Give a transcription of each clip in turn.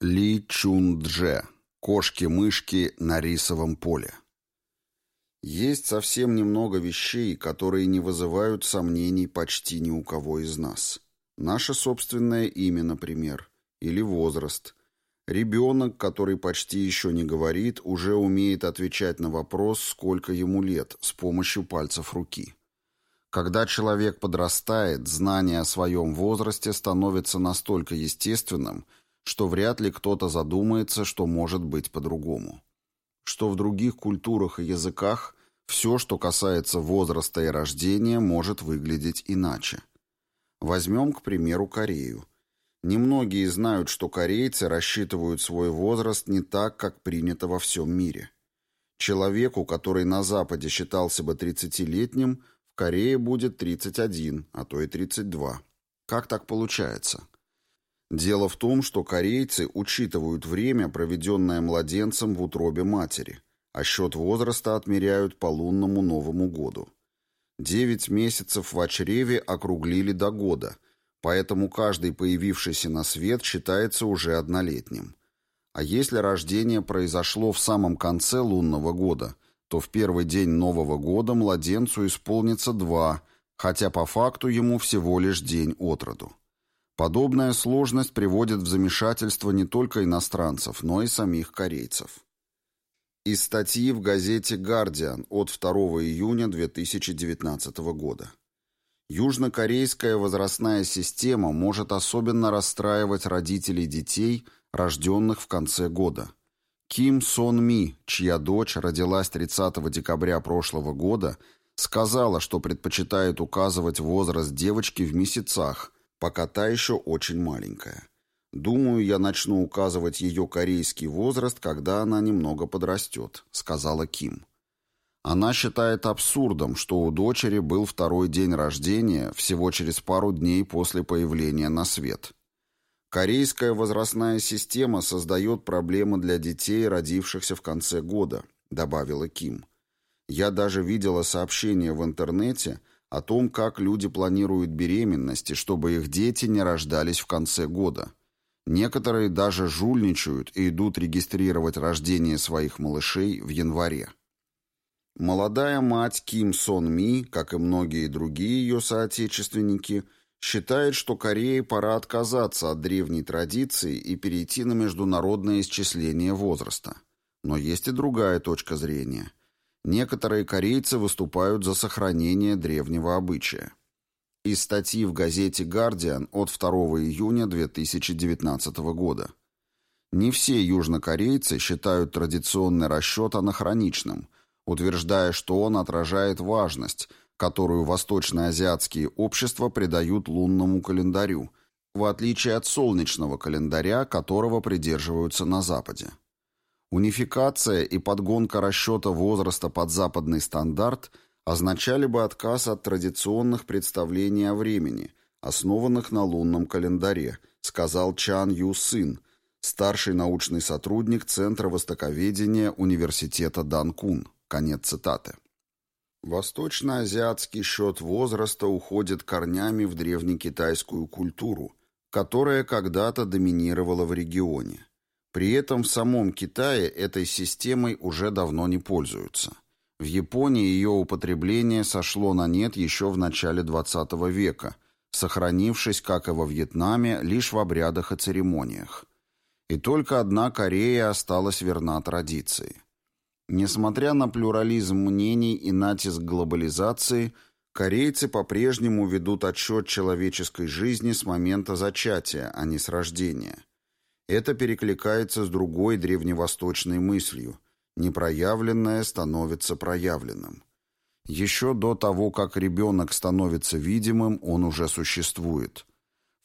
Ли Чун-дже. Кошки-мышки на рисовом поле. Есть совсем немного вещей, которые не вызывают сомнений почти ни у кого из нас. Наше собственное имя, например, или возраст. Ребенок, который почти еще не говорит, уже умеет отвечать на вопрос, сколько ему лет, с помощью пальцев руки. Когда человек подрастает, знание о своем возрасте становится настолько естественным – что вряд ли кто-то задумается, что может быть по-другому. Что в других культурах и языках все, что касается возраста и рождения, может выглядеть иначе. Возьмем, к примеру, Корею. Немногие знают, что корейцы рассчитывают свой возраст не так, как принято во всем мире. Человеку, который на Западе считался бы 30-летним, в Корее будет 31, а то и 32. Как так получается? Дело в том, что корейцы учитывают время, проведенное младенцем в утробе матери, а счет возраста отмеряют по лунному Новому году. Девять месяцев в очреве округлили до года, поэтому каждый появившийся на свет считается уже однолетним. А если рождение произошло в самом конце лунного года, то в первый день Нового года младенцу исполнится два, хотя по факту ему всего лишь день от роду. Подобная сложность приводит в замешательство не только иностранцев, но и самих корейцев. Из статьи в газете «Гардиан» от 2 июня 2019 года. Южнокорейская возрастная система может особенно расстраивать родителей детей, рожденных в конце года. Ким Сон Ми, чья дочь родилась 30 декабря прошлого года, сказала, что предпочитает указывать возраст девочки в месяцах – пока та еще очень маленькая. Думаю, я начну указывать ее корейский возраст, когда она немного подрастет», — сказала Ким. Она считает абсурдом, что у дочери был второй день рождения всего через пару дней после появления на свет. Корейская возрастная система создает проблемы для детей, родившихся в конце года, добавила Ким. Я даже видела сообщение в интернете, о том, как люди планируют беременности, чтобы их дети не рождались в конце года. Некоторые даже жульничают и идут регистрировать рождение своих малышей в январе. Молодая мать Ким Сон Ми, как и многие другие ее соотечественники, считает, что Корее пора отказаться от древней традиции и перейти на международное исчисление возраста. Но есть и другая точка зрения – Некоторые корейцы выступают за сохранение древнего обычая. Из статьи в газете «Гардиан» от 2 июня 2019 года. Не все южнокорейцы считают традиционный расчет анахроничным, утверждая, что он отражает важность, которую восточноазиатские общества придают лунному календарю, в отличие от солнечного календаря, которого придерживаются на Западе. Унификация и подгонка расчета возраста под западный стандарт означали бы отказ от традиционных представлений о времени, основанных на лунном календаре, сказал Чан Ю Сын, старший научный сотрудник Центра востоковедения Университета Данкун. Конец цитаты. Восточноазиатский счет возраста уходит корнями в древнекитайскую культуру, которая когда-то доминировала в регионе. При этом в самом Китае этой системой уже давно не пользуются. В Японии ее употребление сошло на нет еще в начале XX века, сохранившись, как и во Вьетнаме, лишь в обрядах и церемониях. И только одна Корея осталась верна традиции. Несмотря на плюрализм мнений и натиск глобализации, корейцы по-прежнему ведут отчет человеческой жизни с момента зачатия, а не с рождения – это перекликается с другой древневосточной мыслью «непроявленное становится проявленным». Еще до того, как ребенок становится видимым, он уже существует.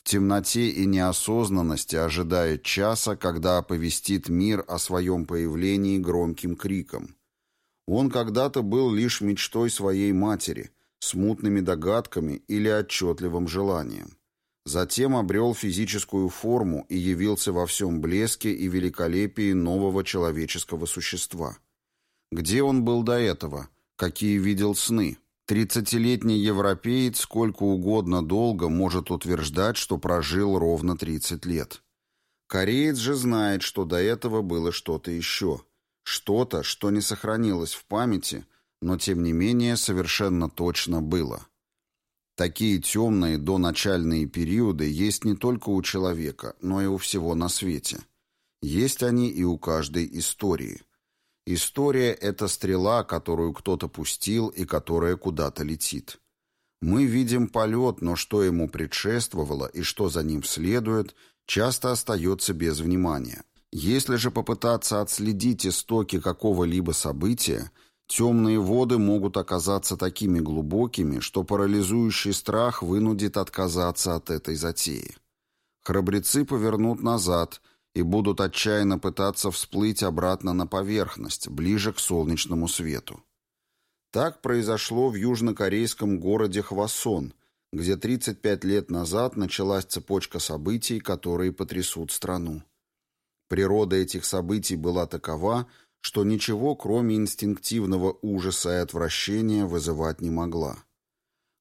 В темноте и неосознанности ожидает часа, когда оповестит мир о своем появлении громким криком. Он когда-то был лишь мечтой своей матери, смутными догадками или отчетливым желанием. Затем обрел физическую форму и явился во всем блеске и великолепии нового человеческого существа. Где он был до этого? Какие видел сны? Тридцатилетний европеец сколько угодно долго может утверждать, что прожил ровно 30 лет. Кореец же знает, что до этого было что-то еще. Что-то, что не сохранилось в памяти, но тем не менее совершенно точно было. Такие темные доначальные периоды есть не только у человека, но и у всего на свете. Есть они и у каждой истории. История — это стрела, которую кто-то пустил и которая куда-то летит. Мы видим полет, но что ему предшествовало и что за ним следует, часто остается без внимания. Если же попытаться отследить истоки какого-либо события, темные воды могут оказаться такими глубокими, что парализующий страх вынудит отказаться от этой затеи. Храбрецы повернут назад и будут отчаянно пытаться всплыть обратно на поверхность, ближе к солнечному свету. Так произошло в южнокорейском городе Хвасон, где 35 лет назад началась цепочка событий, которые потрясут страну. Природа этих событий была такова, что ничего, кроме инстинктивного ужаса и отвращения, вызывать не могла.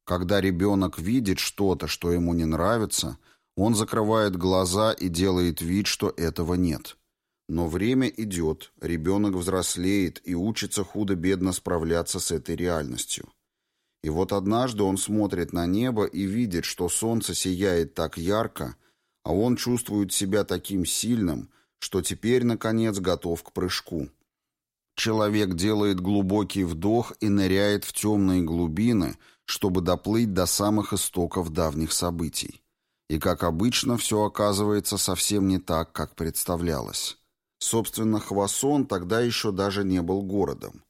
Когда ребенок видит что-то, что ему не нравится, он закрывает глаза и делает вид, что этого нет – но время идет, ребенок взрослеет и учится худо-бедно справляться с этой реальностью. И вот однажды он смотрит на небо и видит, что солнце сияет так ярко, а он чувствует себя таким сильным, что теперь, наконец, готов к прыжку. Человек делает глубокий вдох и ныряет в темные глубины, чтобы доплыть до самых истоков давних событий. И, как обычно, все оказывается совсем не так, как представлялось. Собственно, Хвасон тогда еще даже не был городом.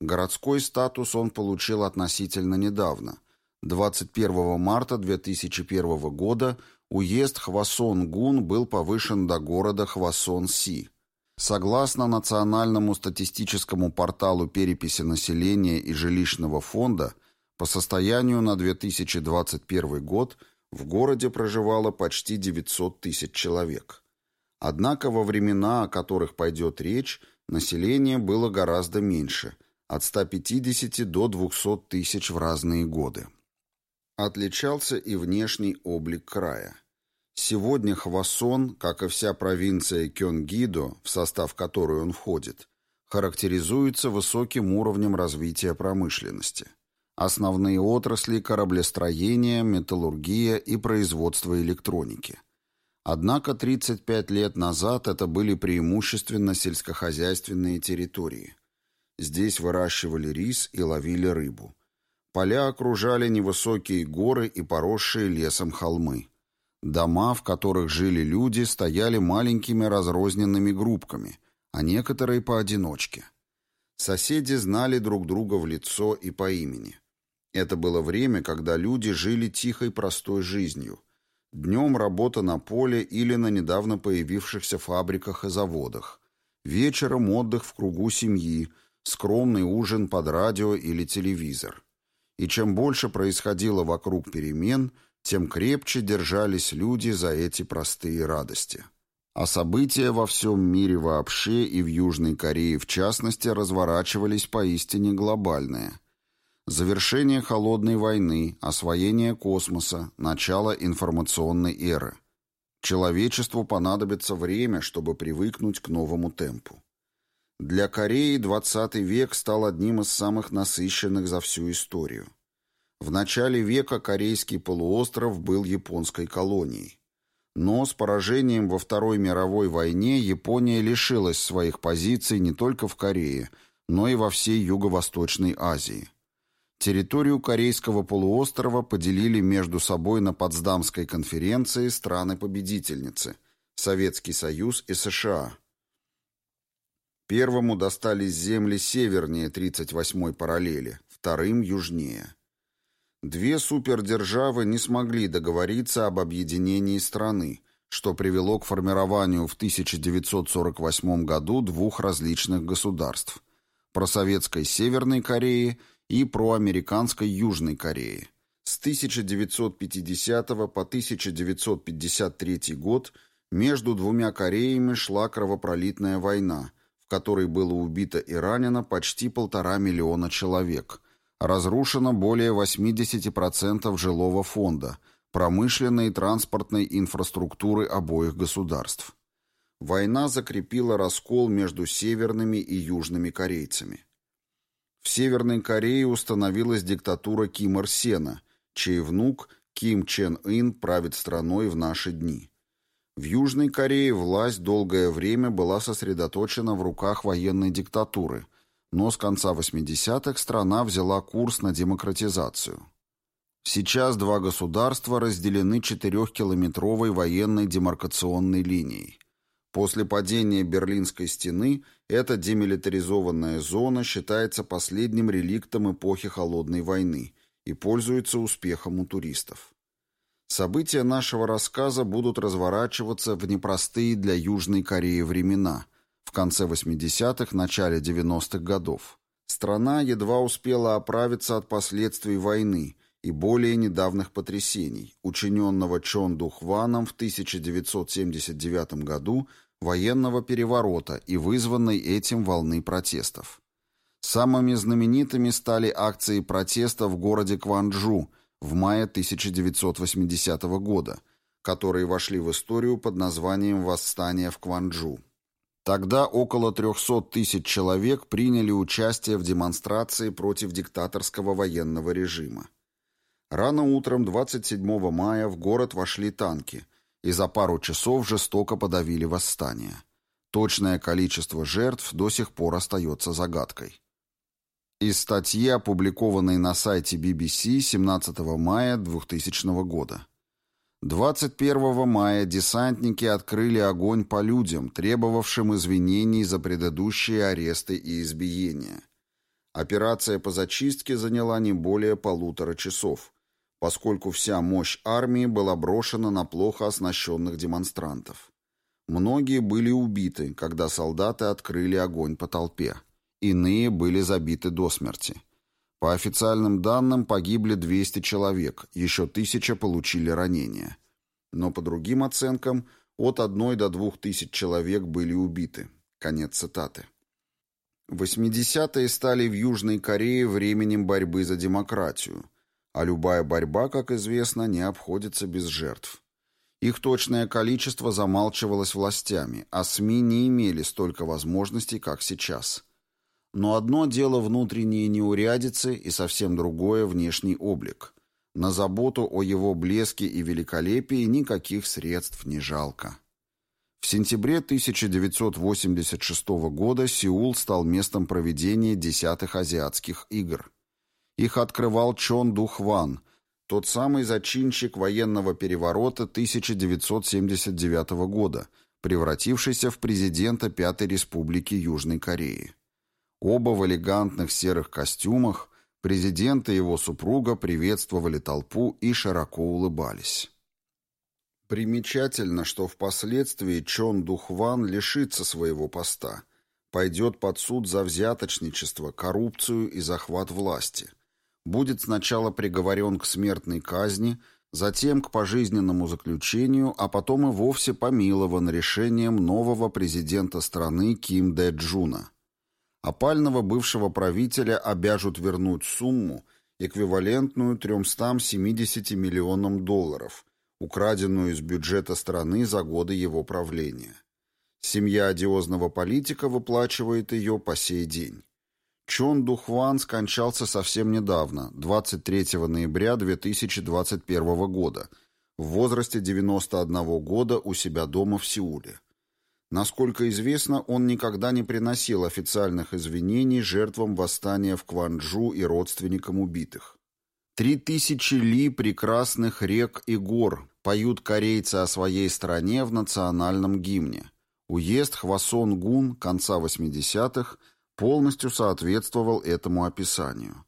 Городской статус он получил относительно недавно. 21 марта 2001 года уезд Хвасон-Гун был повышен до города Хвасон-Си. Согласно Национальному статистическому порталу переписи населения и жилищного фонда, по состоянию на 2021 год в городе проживало почти 900 тысяч человек. Однако во времена, о которых пойдет речь, население было гораздо меньше – от 150 до 200 тысяч в разные годы. Отличался и внешний облик края. Сегодня Хвасон, как и вся провинция Кёнгидо, в состав которой он входит, характеризуется высоким уровнем развития промышленности. Основные отрасли – кораблестроение, металлургия и производство электроники – Однако 35 лет назад это были преимущественно сельскохозяйственные территории. Здесь выращивали рис и ловили рыбу. Поля окружали невысокие горы и поросшие лесом холмы. Дома, в которых жили люди, стояли маленькими разрозненными группками, а некоторые поодиночке. Соседи знали друг друга в лицо и по имени. Это было время, когда люди жили тихой простой жизнью – Днем работа на поле или на недавно появившихся фабриках и заводах. Вечером отдых в кругу семьи, скромный ужин под радио или телевизор. И чем больше происходило вокруг перемен, тем крепче держались люди за эти простые радости. А события во всем мире вообще и в Южной Корее в частности разворачивались поистине глобальные – Завершение холодной войны, освоение космоса, начало информационной эры. Человечеству понадобится время, чтобы привыкнуть к новому темпу. Для Кореи 20 век стал одним из самых насыщенных за всю историю. В начале века Корейский полуостров был японской колонией. Но с поражением во Второй мировой войне Япония лишилась своих позиций не только в Корее, но и во всей Юго-Восточной Азии. Территорию Корейского полуострова поделили между собой на Потсдамской конференции страны-победительницы – Советский Союз и США. Первому достались земли севернее 38-й параллели, вторым – южнее. Две супердержавы не смогли договориться об объединении страны, что привело к формированию в 1948 году двух различных государств – просоветской Северной Кореи – и проамериканской Южной Кореи. С 1950 по 1953 год между двумя Кореями шла кровопролитная война, в которой было убито и ранено почти полтора миллиона человек, разрушено более 80% жилого фонда, промышленной и транспортной инфраструктуры обоих государств. война закрепила раскол между северными и южными корейцами. В Северной Корее установилась диктатура Ким Ир Сена, чей внук Ким Чен Ын правит страной в наши дни. В Южной Корее власть долгое время была сосредоточена в руках военной диктатуры, но с конца 80-х страна взяла курс на демократизацию. Сейчас два государства разделены четырехкилометровой военной демаркационной линией. После падения Берлинской стены эта демилитаризованная зона считается последним реликтом эпохи Холодной войны и пользуется успехом у туристов. События нашего рассказа будут разворачиваться в непростые для Южной Кореи времена, в конце 80-х, начале 90-х годов. Страна едва успела оправиться от последствий войны и более недавних потрясений, учиненного Чон Духваном в 1979 году военного переворота и вызванной этим волны протестов. Самыми знаменитыми стали акции протеста в городе Кванджу – в мае 1980 года, которые вошли в историю под названием «Восстание в Кванджу». Тогда около 300 тысяч человек приняли участие в демонстрации против диктаторского военного режима. Рано утром 27 мая в город вошли танки и за пару часов жестоко подавили восстание. Точное количество жертв до сих пор остается загадкой. Из статьи, опубликованной на сайте BBC 17 мая 2000 года. 21 мая десантники открыли огонь по людям, требовавшим извинений за предыдущие аресты и избиения. Операция по зачистке заняла не более полутора часов, поскольку вся мощь армии была брошена на плохо оснащенных демонстрантов. Многие были убиты, когда солдаты открыли огонь по толпе. Иные были забиты до смерти. По официальным данным погибли 200 человек, еще тысяча получили ранения. Но по другим оценкам от 1 до 2 тысяч человек были убиты. Конец цитаты. 80-е стали в Южной Корее временем борьбы за демократию, а любая борьба, как известно, не обходится без жертв. Их точное количество замалчивалось властями, а СМИ не имели столько возможностей, как сейчас – но одно дело внутренние неурядицы и совсем другое внешний облик. На заботу о его блеске и великолепии никаких средств не жалко. В сентябре 1986 года Сеул стал местом проведения десятых азиатских игр. Их открывал Чон Духван, тот самый зачинщик военного переворота 1979 года, превратившийся в президента Пятой Республики Южной Кореи. Оба в элегантных серых костюмах, президент и его супруга приветствовали толпу и широко улыбались. Примечательно, что впоследствии Чон Духван лишится своего поста, пойдет под суд за взяточничество, коррупцию и захват власти. Будет сначала приговорен к смертной казни, затем к пожизненному заключению, а потом и вовсе помилован решением нового президента страны Ким Дэ Джуна опального бывшего правителя обяжут вернуть сумму, эквивалентную 370 миллионам долларов, украденную из бюджета страны за годы его правления. Семья одиозного политика выплачивает ее по сей день. Чон Духван скончался совсем недавно, 23 ноября 2021 года, в возрасте 91 года у себя дома в Сеуле. Насколько известно, он никогда не приносил официальных извинений жертвам восстания в Кванджу и родственникам убитых. «Три тысячи ли прекрасных рек и гор» поют корейцы о своей стране в национальном гимне. Уезд Хвасон-Гун конца 80-х полностью соответствовал этому описанию.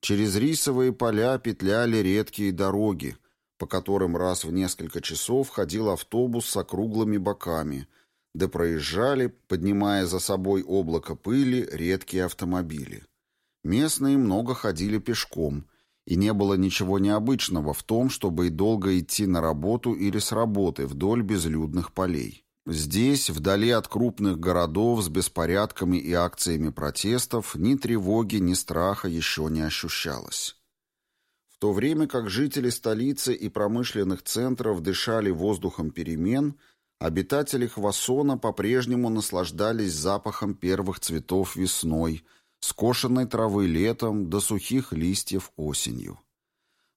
Через рисовые поля петляли редкие дороги, по которым раз в несколько часов ходил автобус с округлыми боками – да проезжали, поднимая за собой облако пыли, редкие автомобили. Местные много ходили пешком, и не было ничего необычного в том, чтобы и долго идти на работу или с работы вдоль безлюдных полей. Здесь, вдали от крупных городов с беспорядками и акциями протестов, ни тревоги, ни страха еще не ощущалось. В то время как жители столицы и промышленных центров дышали воздухом перемен – обитатели Хвасона по-прежнему наслаждались запахом первых цветов весной, скошенной травы летом до сухих листьев осенью.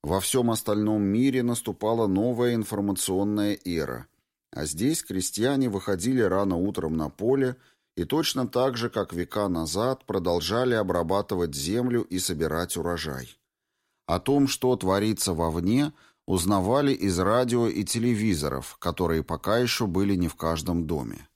Во всем остальном мире наступала новая информационная эра, а здесь крестьяне выходили рано утром на поле и точно так же, как века назад, продолжали обрабатывать землю и собирать урожай. О том, что творится вовне, узнавали из радио и телевизоров, которые пока еще были не в каждом доме.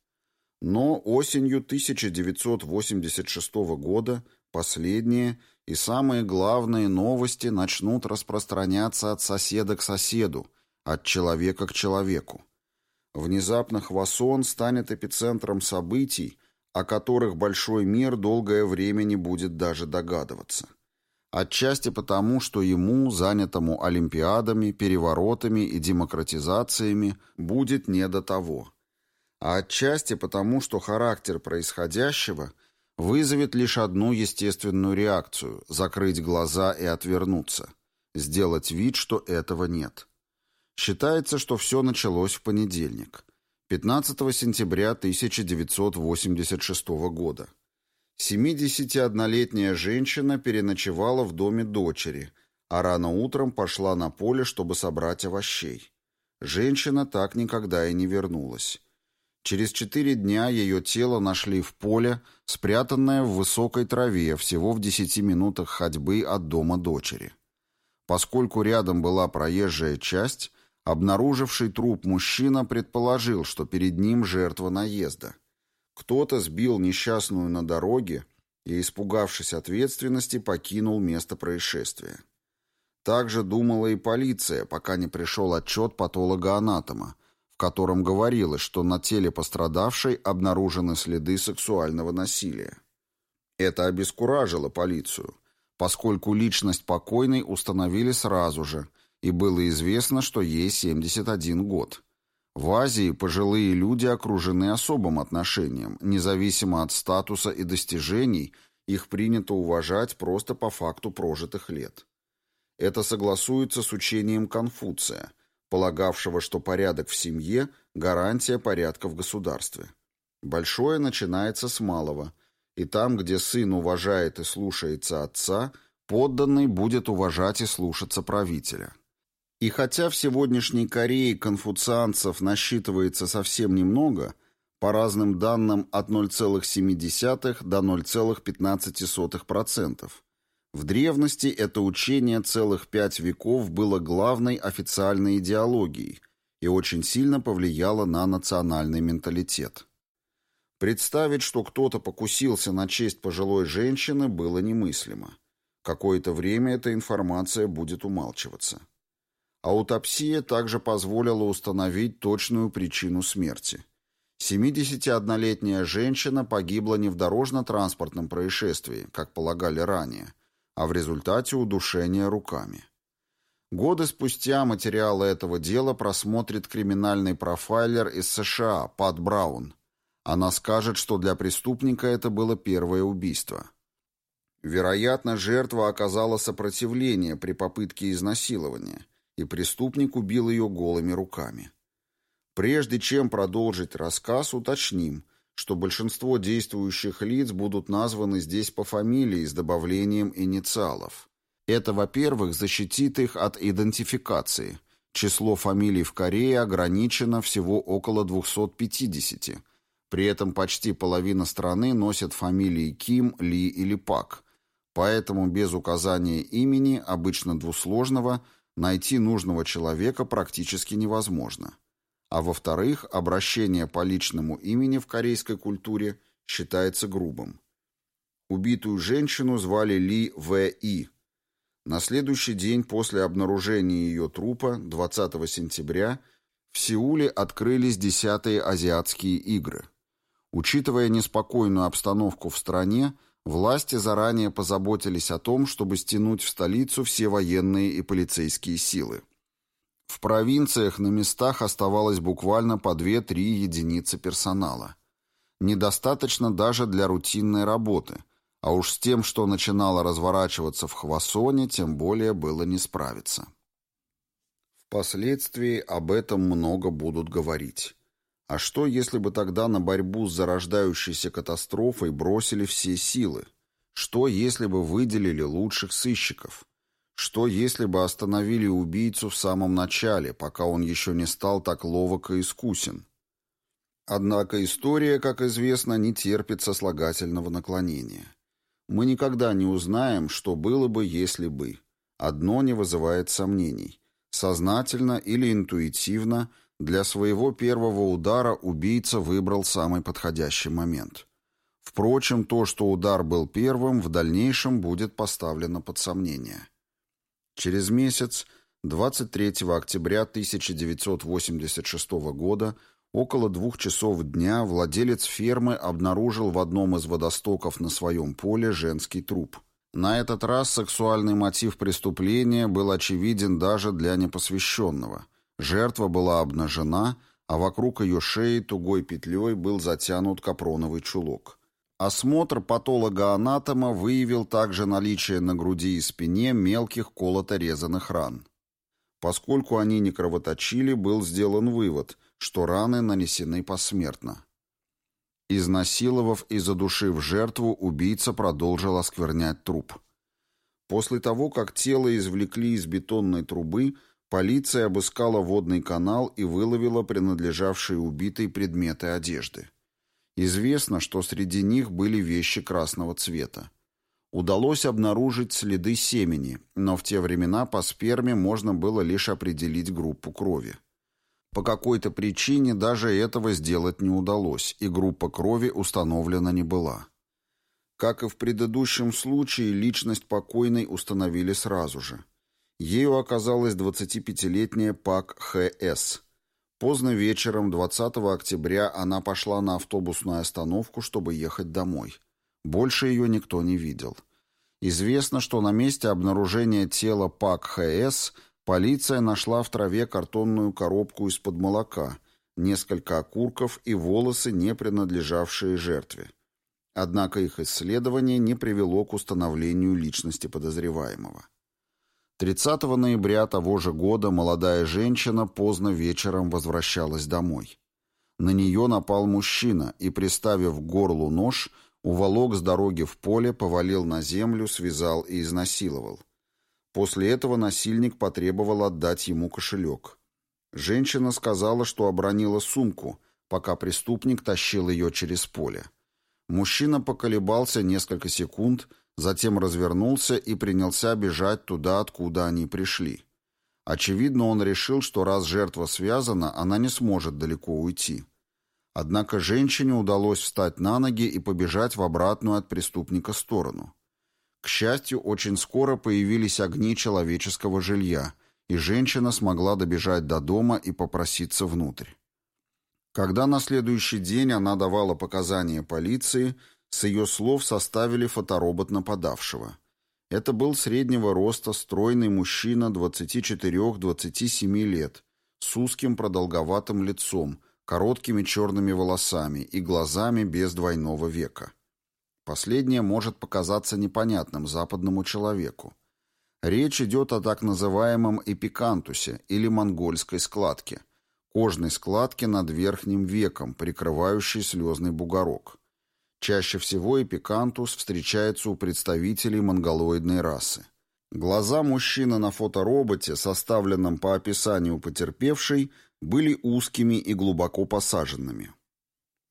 Но осенью 1986 года последние и самые главные новости начнут распространяться от соседа к соседу, от человека к человеку. Внезапно Хвасон станет эпицентром событий, о которых большой мир долгое время не будет даже догадываться. Отчасти потому, что ему, занятому олимпиадами, переворотами и демократизациями, будет не до того. А отчасти потому, что характер происходящего вызовет лишь одну естественную реакцию – закрыть глаза и отвернуться, сделать вид, что этого нет. Считается, что все началось в понедельник, 15 сентября 1986 года. 71-летняя женщина переночевала в доме дочери, а рано утром пошла на поле, чтобы собрать овощей. Женщина так никогда и не вернулась. Через четыре дня ее тело нашли в поле, спрятанное в высокой траве, всего в десяти минутах ходьбы от дома дочери. Поскольку рядом была проезжая часть, обнаруживший труп мужчина предположил, что перед ним жертва наезда. Кто-то сбил несчастную на дороге и, испугавшись ответственности, покинул место происшествия. Также думала и полиция, пока не пришел отчет патолога-анатома, в котором говорилось, что на теле пострадавшей обнаружены следы сексуального насилия. Это обескуражило полицию, поскольку личность покойной установили сразу же, и было известно, что ей 71 год. В Азии пожилые люди окружены особым отношением, независимо от статуса и достижений, их принято уважать просто по факту прожитых лет. Это согласуется с учением Конфуция, полагавшего, что порядок в семье – гарантия порядка в государстве. Большое начинается с малого, и там, где сын уважает и слушается отца, подданный будет уважать и слушаться правителя. И хотя в сегодняшней Корее конфуцианцев насчитывается совсем немного, по разным данным от 0,7 до 0,15%, в древности это учение целых пять веков было главной официальной идеологией и очень сильно повлияло на национальный менталитет. Представить, что кто-то покусился на честь пожилой женщины, было немыслимо. Какое-то время эта информация будет умалчиваться. Аутопсия также позволила установить точную причину смерти. 71-летняя женщина погибла не в дорожно-транспортном происшествии, как полагали ранее, а в результате удушения руками. Годы спустя материалы этого дела просмотрит криминальный профайлер из США Пат Браун. Она скажет, что для преступника это было первое убийство. Вероятно, жертва оказала сопротивление при попытке изнасилования – и преступник убил ее голыми руками. Прежде чем продолжить рассказ, уточним, что большинство действующих лиц будут названы здесь по фамилии с добавлением инициалов. Это, во-первых, защитит их от идентификации. Число фамилий в Корее ограничено всего около 250. При этом почти половина страны носит фамилии Ким, Ли или Пак. Поэтому без указания имени, обычно двусложного, найти нужного человека практически невозможно. А во-вторых, обращение по личному имени в корейской культуре считается грубым. Убитую женщину звали Ли В. И. На следующий день после обнаружения ее трупа, 20 сентября, в Сеуле открылись десятые азиатские игры. Учитывая неспокойную обстановку в стране, Власти заранее позаботились о том, чтобы стянуть в столицу все военные и полицейские силы. В провинциях на местах оставалось буквально по 2-3 единицы персонала. Недостаточно даже для рутинной работы, а уж с тем, что начинало разворачиваться в Хвасоне, тем более было не справиться. Впоследствии об этом много будут говорить. А что, если бы тогда на борьбу с зарождающейся катастрофой бросили все силы? Что, если бы выделили лучших сыщиков? Что, если бы остановили убийцу в самом начале, пока он еще не стал так ловок и искусен? Однако история, как известно, не терпит сослагательного наклонения. Мы никогда не узнаем, что было бы, если бы. Одно не вызывает сомнений. Сознательно или интуитивно для своего первого удара убийца выбрал самый подходящий момент. Впрочем, то, что удар был первым, в дальнейшем будет поставлено под сомнение. Через месяц, 23 октября 1986 года, около двух часов дня владелец фермы обнаружил в одном из водостоков на своем поле женский труп. На этот раз сексуальный мотив преступления был очевиден даже для непосвященного. Жертва была обнажена, а вокруг ее шеи тугой петлей был затянут капроновый чулок. Осмотр патолога-анатома выявил также наличие на груди и спине мелких колото-резанных ран. Поскольку они не кровоточили, был сделан вывод, что раны нанесены посмертно. Изнасиловав и задушив жертву, убийца продолжил осквернять труп. После того, как тело извлекли из бетонной трубы, полиция обыскала водный канал и выловила принадлежавшие убитой предметы одежды. Известно, что среди них были вещи красного цвета. Удалось обнаружить следы семени, но в те времена по сперме можно было лишь определить группу крови. По какой-то причине даже этого сделать не удалось, и группа крови установлена не была. Как и в предыдущем случае, личность покойной установили сразу же. Ею оказалась 25-летняя Пак Х.С., Поздно вечером 20 октября она пошла на автобусную остановку, чтобы ехать домой. Больше ее никто не видел. Известно, что на месте обнаружения тела Пак ХС полиция нашла в траве картонную коробку из-под молока, несколько окурков и волосы, не принадлежавшие жертве. Однако их исследование не привело к установлению личности подозреваемого. 30 ноября того же года молодая женщина поздно вечером возвращалась домой. На нее напал мужчина и, приставив к горлу нож, уволок с дороги в поле, повалил на землю, связал и изнасиловал. После этого насильник потребовал отдать ему кошелек. Женщина сказала, что обронила сумку, пока преступник тащил ее через поле. Мужчина поколебался несколько секунд, Затем развернулся и принялся бежать туда, откуда они пришли. Очевидно, он решил, что раз жертва связана, она не сможет далеко уйти. Однако женщине удалось встать на ноги и побежать в обратную от преступника сторону. К счастью, очень скоро появились огни человеческого жилья, и женщина смогла добежать до дома и попроситься внутрь. Когда на следующий день она давала показания полиции, с ее слов составили фоторобот нападавшего. Это был среднего роста стройный мужчина 24-27 лет, с узким продолговатым лицом, короткими черными волосами и глазами без двойного века. Последнее может показаться непонятным западному человеку. Речь идет о так называемом эпикантусе или монгольской складке, кожной складке над верхним веком, прикрывающей слезный бугорок. Чаще всего эпикантус встречается у представителей монголоидной расы. Глаза мужчины на фотороботе, составленном по описанию потерпевшей, были узкими и глубоко посаженными.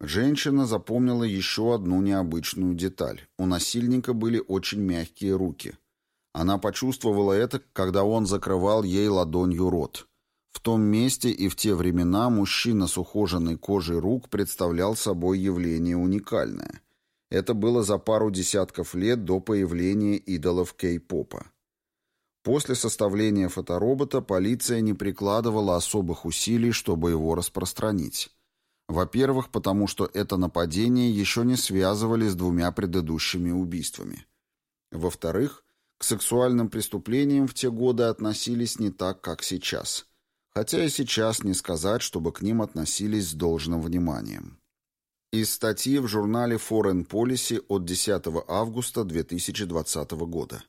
Женщина запомнила еще одну необычную деталь. У насильника были очень мягкие руки. Она почувствовала это, когда он закрывал ей ладонью рот. В том месте и в те времена мужчина с ухоженной кожей рук представлял собой явление уникальное. Это было за пару десятков лет до появления идолов кей-попа. После составления фоторобота полиция не прикладывала особых усилий, чтобы его распространить. Во-первых, потому что это нападение еще не связывали с двумя предыдущими убийствами. Во-вторых, к сексуальным преступлениям в те годы относились не так, как сейчас – хотя и сейчас не сказать, чтобы к ним относились с должным вниманием. Из статьи в журнале Foreign Policy от 10 августа 2020 года.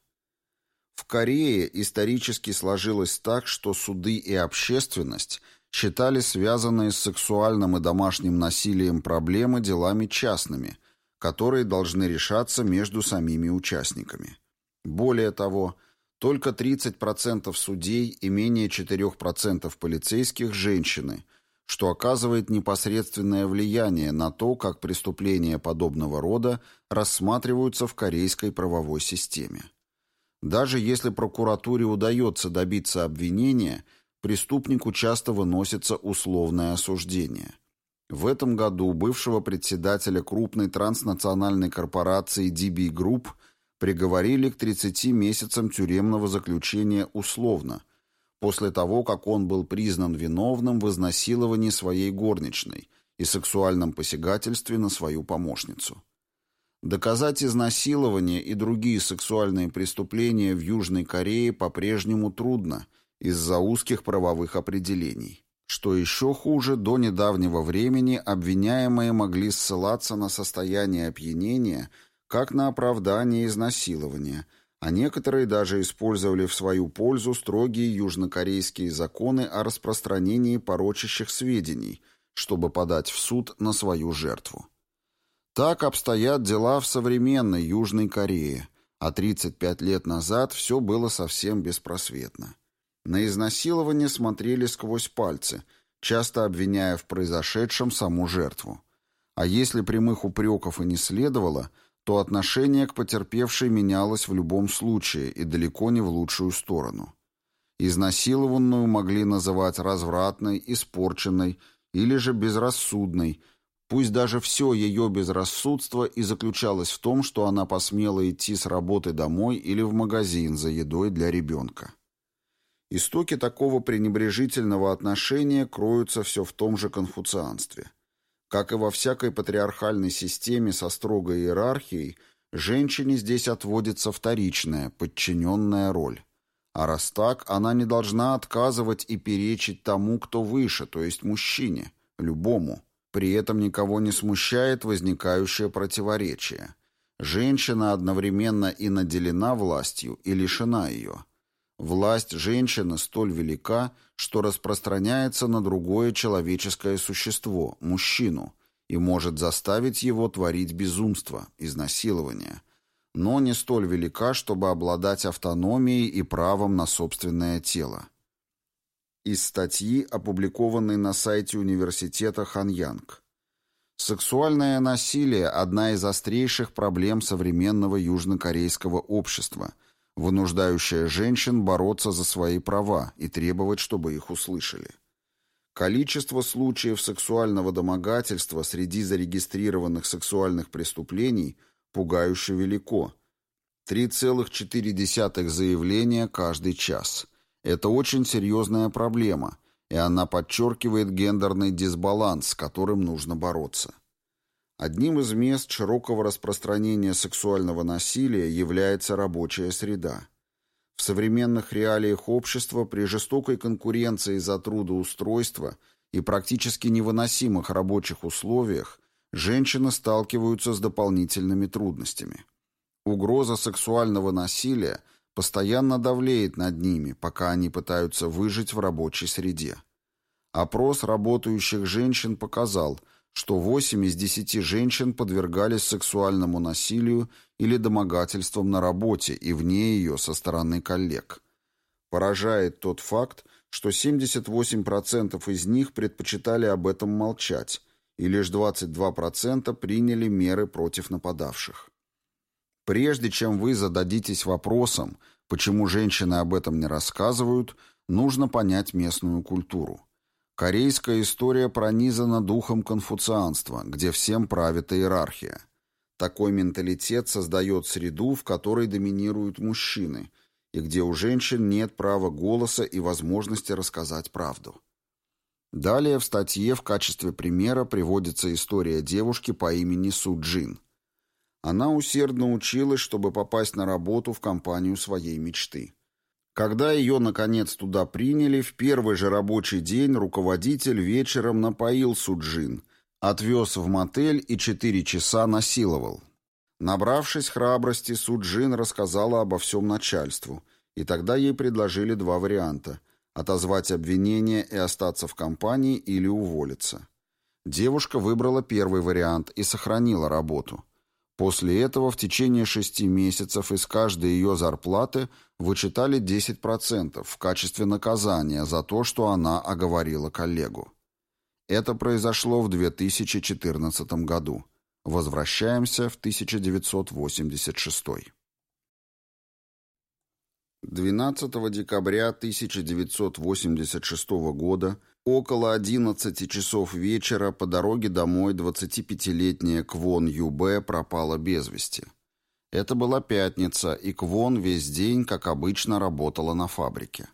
В Корее исторически сложилось так, что суды и общественность считали связанные с сексуальным и домашним насилием проблемы делами частными, которые должны решаться между самими участниками. Более того, только 30% судей и менее 4% полицейских – женщины, что оказывает непосредственное влияние на то, как преступления подобного рода рассматриваются в корейской правовой системе. Даже если прокуратуре удается добиться обвинения, преступнику часто выносится условное осуждение. В этом году бывшего председателя крупной транснациональной корпорации DB Group приговорили к 30 месяцам тюремного заключения условно, после того, как он был признан виновным в изнасиловании своей горничной и сексуальном посягательстве на свою помощницу. Доказать изнасилование и другие сексуальные преступления в Южной Корее по-прежнему трудно из-за узких правовых определений. Что еще хуже, до недавнего времени обвиняемые могли ссылаться на состояние опьянения как на оправдание изнасилования, а некоторые даже использовали в свою пользу строгие южнокорейские законы о распространении порочащих сведений, чтобы подать в суд на свою жертву. Так обстоят дела в современной Южной Корее, а 35 лет назад все было совсем беспросветно. На изнасилование смотрели сквозь пальцы, часто обвиняя в произошедшем саму жертву. А если прямых упреков и не следовало, то отношение к потерпевшей менялось в любом случае и далеко не в лучшую сторону. Изнасилованную могли называть развратной, испорченной или же безрассудной, Пусть даже все ее безрассудство и заключалось в том, что она посмела идти с работы домой или в магазин за едой для ребенка. Истоки такого пренебрежительного отношения кроются все в том же конфуцианстве. Как и во всякой патриархальной системе со строгой иерархией, женщине здесь отводится вторичная, подчиненная роль. А раз так, она не должна отказывать и перечить тому, кто выше, то есть мужчине, любому. При этом никого не смущает возникающее противоречие. Женщина одновременно и наделена властью, и лишена ее. Власть женщины столь велика, что распространяется на другое человеческое существо, мужчину, и может заставить его творить безумство, изнасилование, но не столь велика, чтобы обладать автономией и правом на собственное тело. Из статьи, опубликованной на сайте университета Ханьянг. Сексуальное насилие – одна из острейших проблем современного южнокорейского общества, вынуждающая женщин бороться за свои права и требовать, чтобы их услышали. Количество случаев сексуального домогательства среди зарегистрированных сексуальных преступлений пугающе велико – 3,4 заявления каждый час – это очень серьезная проблема, и она подчеркивает гендерный дисбаланс, с которым нужно бороться. Одним из мест широкого распространения сексуального насилия является рабочая среда. В современных реалиях общества при жестокой конкуренции за трудоустройство и практически невыносимых рабочих условиях женщины сталкиваются с дополнительными трудностями. Угроза сексуального насилия – постоянно давлеет над ними, пока они пытаются выжить в рабочей среде. Опрос работающих женщин показал, что 8 из 10 женщин подвергались сексуальному насилию или домогательствам на работе и вне ее со стороны коллег. Поражает тот факт, что 78% из них предпочитали об этом молчать, и лишь 22% приняли меры против нападавших. Прежде чем вы зададитесь вопросом, почему женщины об этом не рассказывают, нужно понять местную культуру. Корейская история пронизана духом конфуцианства, где всем правит иерархия. Такой менталитет создает среду, в которой доминируют мужчины, и где у женщин нет права голоса и возможности рассказать правду. Далее в статье в качестве примера приводится история девушки по имени Суджин – она усердно училась, чтобы попасть на работу в компанию своей мечты. Когда ее, наконец, туда приняли, в первый же рабочий день руководитель вечером напоил Суджин, отвез в мотель и четыре часа насиловал. Набравшись храбрости, Суджин рассказала обо всем начальству, и тогда ей предложили два варианта – отозвать обвинение и остаться в компании или уволиться. Девушка выбрала первый вариант и сохранила работу. После этого в течение шести месяцев из каждой ее зарплаты вычитали 10% в качестве наказания за то, что она оговорила коллегу. Это произошло в 2014 году. Возвращаемся в 1986. 12 декабря 1986 года около 11 часов вечера по дороге домой 25-летняя Квон Юбе пропала без вести. Это была пятница, и Квон весь день, как обычно, работала на фабрике.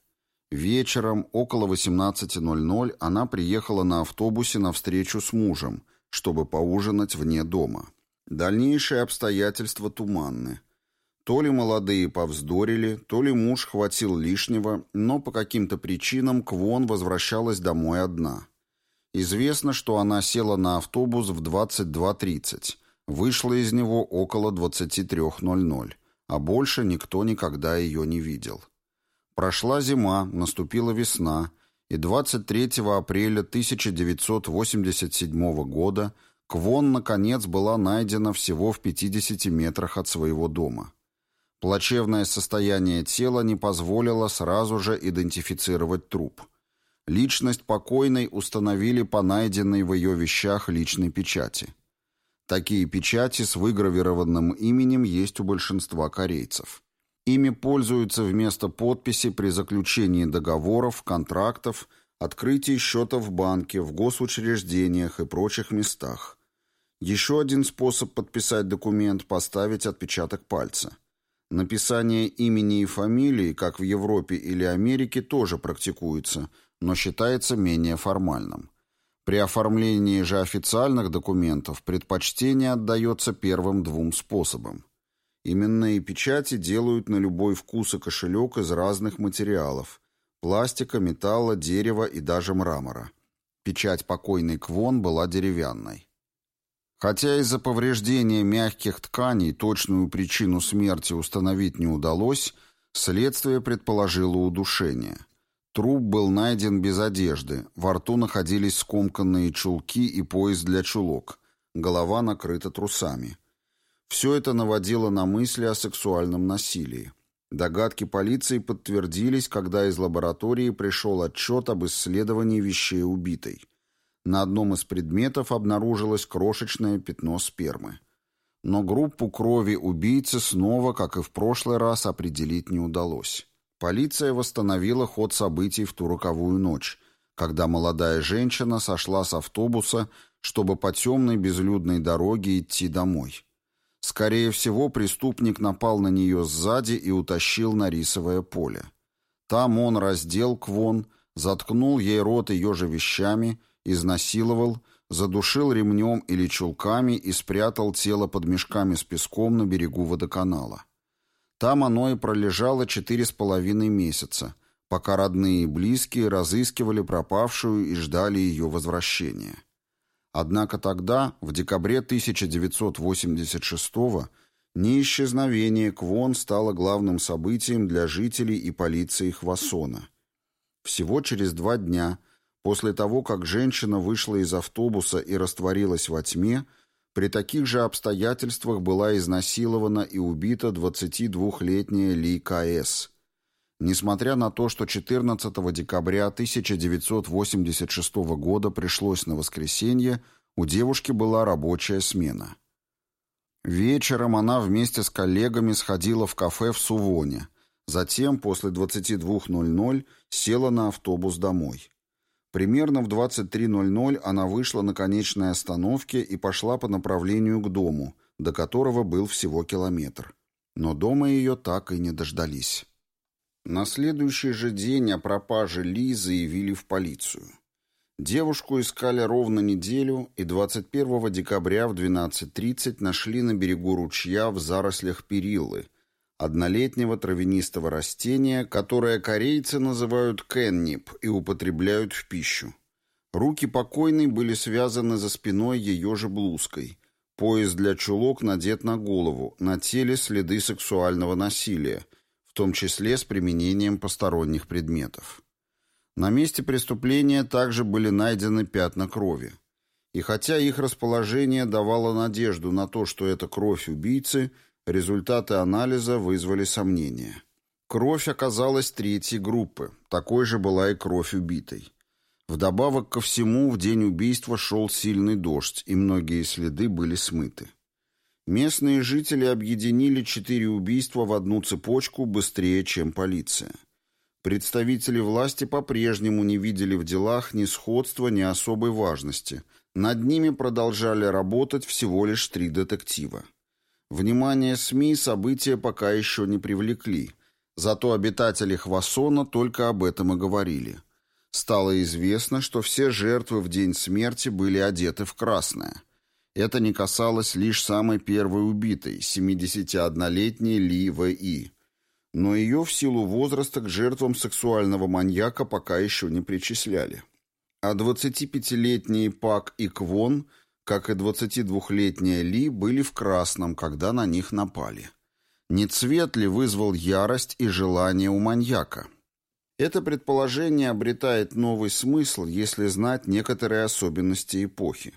Вечером, около 18.00, она приехала на автобусе на встречу с мужем, чтобы поужинать вне дома. Дальнейшие обстоятельства туманны. То ли молодые повздорили, то ли муж хватил лишнего, но по каким-то причинам Квон возвращалась домой одна. Известно, что она села на автобус в 22.30, вышла из него около 23.00, а больше никто никогда ее не видел. Прошла зима, наступила весна, и 23 апреля 1987 года Квон, наконец, была найдена всего в 50 метрах от своего дома. Плачевное состояние тела не позволило сразу же идентифицировать труп. Личность покойной установили по найденной в ее вещах личной печати. Такие печати с выгравированным именем есть у большинства корейцев. Ими пользуются вместо подписи при заключении договоров, контрактов, открытии счета в банке, в госучреждениях и прочих местах. Еще один способ подписать документ – поставить отпечаток пальца – Написание имени и фамилии, как в Европе или Америке, тоже практикуется, но считается менее формальным. При оформлении же официальных документов предпочтение отдается первым двум способам. Именные печати делают на любой вкус и кошелек из разных материалов – пластика, металла, дерева и даже мрамора. Печать покойной Квон была деревянной. Хотя из-за повреждения мягких тканей точную причину смерти установить не удалось, следствие предположило удушение. Труп был найден без одежды, во рту находились скомканные чулки и пояс для чулок, голова накрыта трусами. Все это наводило на мысли о сексуальном насилии. Догадки полиции подтвердились, когда из лаборатории пришел отчет об исследовании вещей убитой – на одном из предметов обнаружилось крошечное пятно спермы. Но группу крови убийцы снова, как и в прошлый раз, определить не удалось. Полиция восстановила ход событий в ту роковую ночь, когда молодая женщина сошла с автобуса, чтобы по темной безлюдной дороге идти домой. Скорее всего, преступник напал на нее сзади и утащил на рисовое поле. Там он раздел Квон, заткнул ей рот ее же вещами изнасиловал, задушил ремнем или чулками и спрятал тело под мешками с песком на берегу водоканала. Там оно и пролежало четыре с половиной месяца, пока родные и близкие разыскивали пропавшую и ждали ее возвращения. Однако тогда, в декабре 1986-го, не исчезновение Квон стало главным событием для жителей и полиции Хвасона. Всего через два дня – После того, как женщина вышла из автобуса и растворилась во тьме, при таких же обстоятельствах была изнасилована и убита 22-летняя Ли К.С. Несмотря на то, что 14 декабря 1986 года пришлось на воскресенье, у девушки была рабочая смена. Вечером она вместе с коллегами сходила в кафе в Сувоне. Затем, после 22.00, села на автобус домой. Примерно в 23.00 она вышла на конечной остановке и пошла по направлению к дому, до которого был всего километр. Но дома ее так и не дождались. На следующий же день о пропаже Ли заявили в полицию. Девушку искали ровно неделю, и 21 декабря в 12.30 нашли на берегу ручья в зарослях периллы, однолетнего травянистого растения, которое корейцы называют кеннип и употребляют в пищу. Руки покойной были связаны за спиной ее же блузкой. Пояс для чулок надет на голову, на теле следы сексуального насилия, в том числе с применением посторонних предметов. На месте преступления также были найдены пятна крови. И хотя их расположение давало надежду на то, что это кровь убийцы, результаты анализа вызвали сомнения. Кровь оказалась третьей группы, такой же была и кровь убитой. Вдобавок ко всему, в день убийства шел сильный дождь, и многие следы были смыты. Местные жители объединили четыре убийства в одну цепочку быстрее, чем полиция. Представители власти по-прежнему не видели в делах ни сходства, ни особой важности – над ними продолжали работать всего лишь три детектива. Внимание СМИ события пока еще не привлекли, зато обитатели Хвасона только об этом и говорили. Стало известно, что все жертвы в день смерти были одеты в красное. Это не касалось лишь самой первой убитой, 71-летней Ли В.И. Но ее в силу возраста к жертвам сексуального маньяка пока еще не причисляли а 25-летние Пак и Квон, как и 22-летняя Ли, были в красном, когда на них напали. Не цвет ли вызвал ярость и желание у маньяка? Это предположение обретает новый смысл, если знать некоторые особенности эпохи.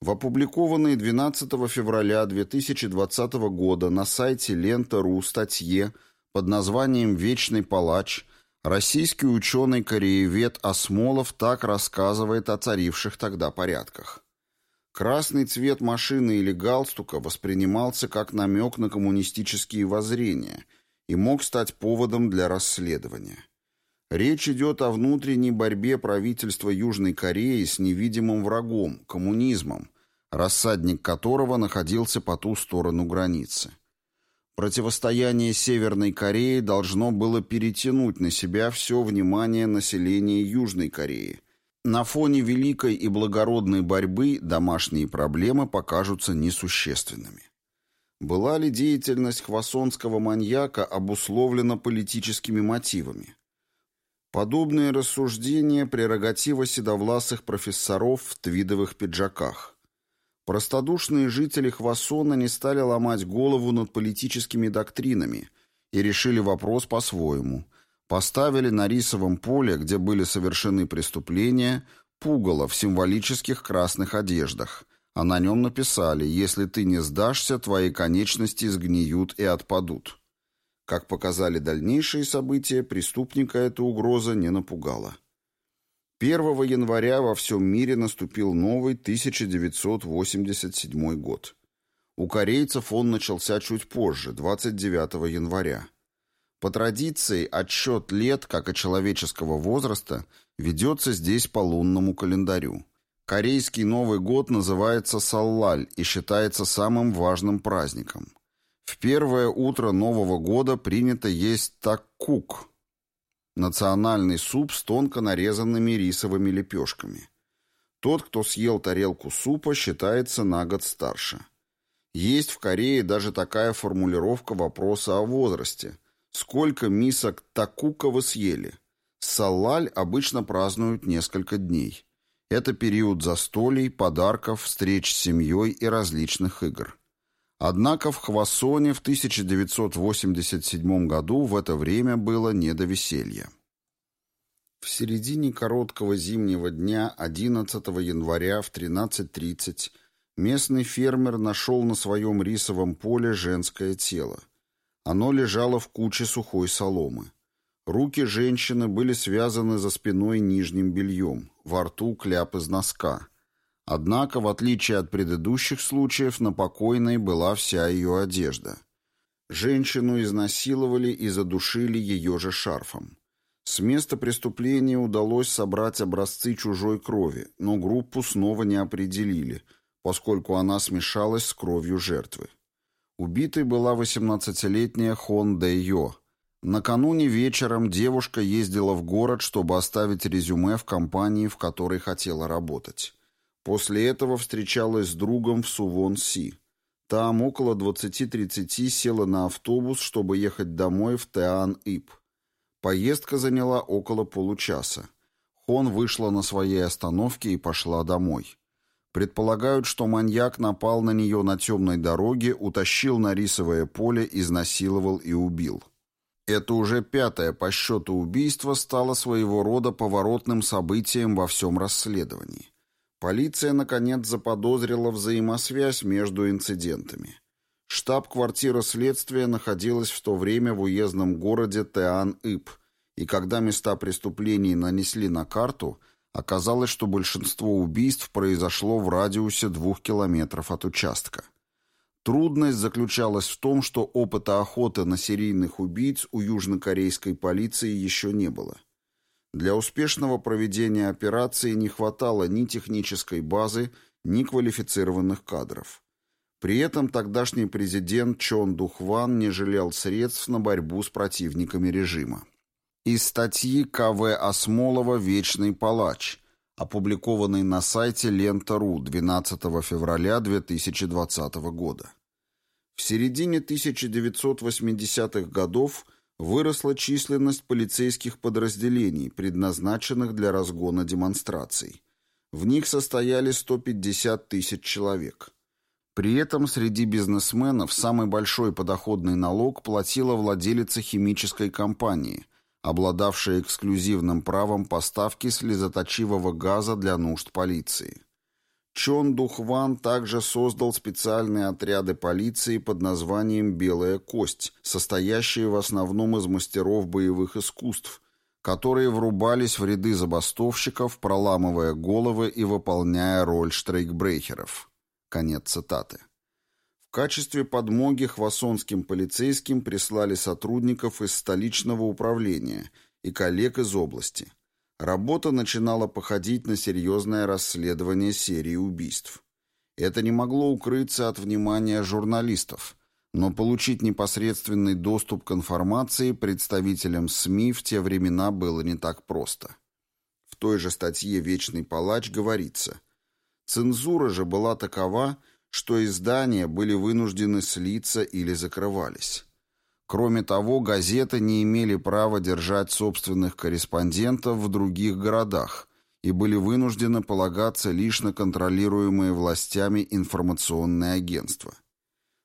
В опубликованной 12 февраля 2020 года на сайте Лента.ру статье под названием «Вечный палач» Российский ученый-кореевед Осмолов так рассказывает о царивших тогда порядках. Красный цвет машины или галстука воспринимался как намек на коммунистические воззрения и мог стать поводом для расследования. Речь идет о внутренней борьбе правительства Южной Кореи с невидимым врагом – коммунизмом, рассадник которого находился по ту сторону границы. Противостояние Северной Кореи должно было перетянуть на себя все внимание населения Южной Кореи. На фоне великой и благородной борьбы домашние проблемы покажутся несущественными. Была ли деятельность хвасонского маньяка обусловлена политическими мотивами? Подобные рассуждения – прерогатива седовласых профессоров в твидовых пиджаках. Простодушные жители Хвасона не стали ломать голову над политическими доктринами и решили вопрос по-своему. Поставили на рисовом поле, где были совершены преступления, пугало в символических красных одеждах, а на нем написали «Если ты не сдашься, твои конечности сгниют и отпадут». Как показали дальнейшие события, преступника эта угроза не напугала. 1 января во всем мире наступил новый 1987 год. У корейцев он начался чуть позже, 29 января. По традиции, отсчет лет, как и человеческого возраста, ведется здесь по лунному календарю. Корейский Новый год называется Саллаль и считается самым важным праздником. В первое утро Нового года принято есть таккук – Национальный суп с тонко нарезанными рисовыми лепешками. Тот, кто съел тарелку супа, считается на год старше. Есть в Корее даже такая формулировка вопроса о возрасте. Сколько мисок такука вы съели? Салаль обычно празднуют несколько дней. Это период застолий, подарков, встреч с семьей и различных игр. Однако в Хвасоне в 1987 году в это время было не до веселья. В середине короткого зимнего дня 11 января в 13.30 местный фермер нашел на своем рисовом поле женское тело. Оно лежало в куче сухой соломы. Руки женщины были связаны за спиной нижним бельем, во рту кляп из носка – Однако, в отличие от предыдущих случаев, на покойной была вся ее одежда. Женщину изнасиловали и задушили ее же шарфом. С места преступления удалось собрать образцы чужой крови, но группу снова не определили, поскольку она смешалась с кровью жертвы. Убитой была 18-летняя Хон Дэ Йо. Накануне вечером девушка ездила в город, чтобы оставить резюме в компании, в которой хотела работать. После этого встречалась с другом в Сувон-Си. Там около 20-30 села на автобус, чтобы ехать домой в Теан-Ип. Поездка заняла около получаса. Хон вышла на своей остановке и пошла домой. Предполагают, что маньяк напал на нее на темной дороге, утащил на рисовое поле, изнасиловал и убил. Это уже пятое по счету убийство стало своего рода поворотным событием во всем расследовании. Полиция, наконец, заподозрила взаимосвязь между инцидентами. Штаб-квартира следствия находилась в то время в уездном городе Теан-Иб, и когда места преступлений нанесли на карту, оказалось, что большинство убийств произошло в радиусе двух километров от участка. Трудность заключалась в том, что опыта охоты на серийных убийц у южнокорейской полиции еще не было. Для успешного проведения операции не хватало ни технической базы, ни квалифицированных кадров. При этом тогдашний президент Чон Духван не жалел средств на борьбу с противниками режима. Из статьи К.В. Осмолова «Вечный палач», опубликованной на сайте Лента.ру 12 февраля 2020 года. В середине 1980-х годов выросла численность полицейских подразделений, предназначенных для разгона демонстраций. В них состояли 150 тысяч человек. При этом среди бизнесменов самый большой подоходный налог платила владелица химической компании, обладавшая эксклюзивным правом поставки слезоточивого газа для нужд полиции. Чон Духван также создал специальные отряды полиции под названием «Белая кость», состоящие в основном из мастеров боевых искусств, которые врубались в ряды забастовщиков, проламывая головы и выполняя роль штрейкбрейхеров. Конец цитаты. Качестве подмоги хвасонским полицейским прислали сотрудников из столичного управления и коллег из области – Работа начинала походить на серьезное расследование серии убийств. Это не могло укрыться от внимания журналистов, но получить непосредственный доступ к информации представителям СМИ в те времена было не так просто. В той же статье «Вечный палач» говорится, цензура же была такова, что издания были вынуждены слиться или закрывались. Кроме того, газеты не имели права держать собственных корреспондентов в других городах и были вынуждены полагаться лишь на контролируемые властями информационные агентства.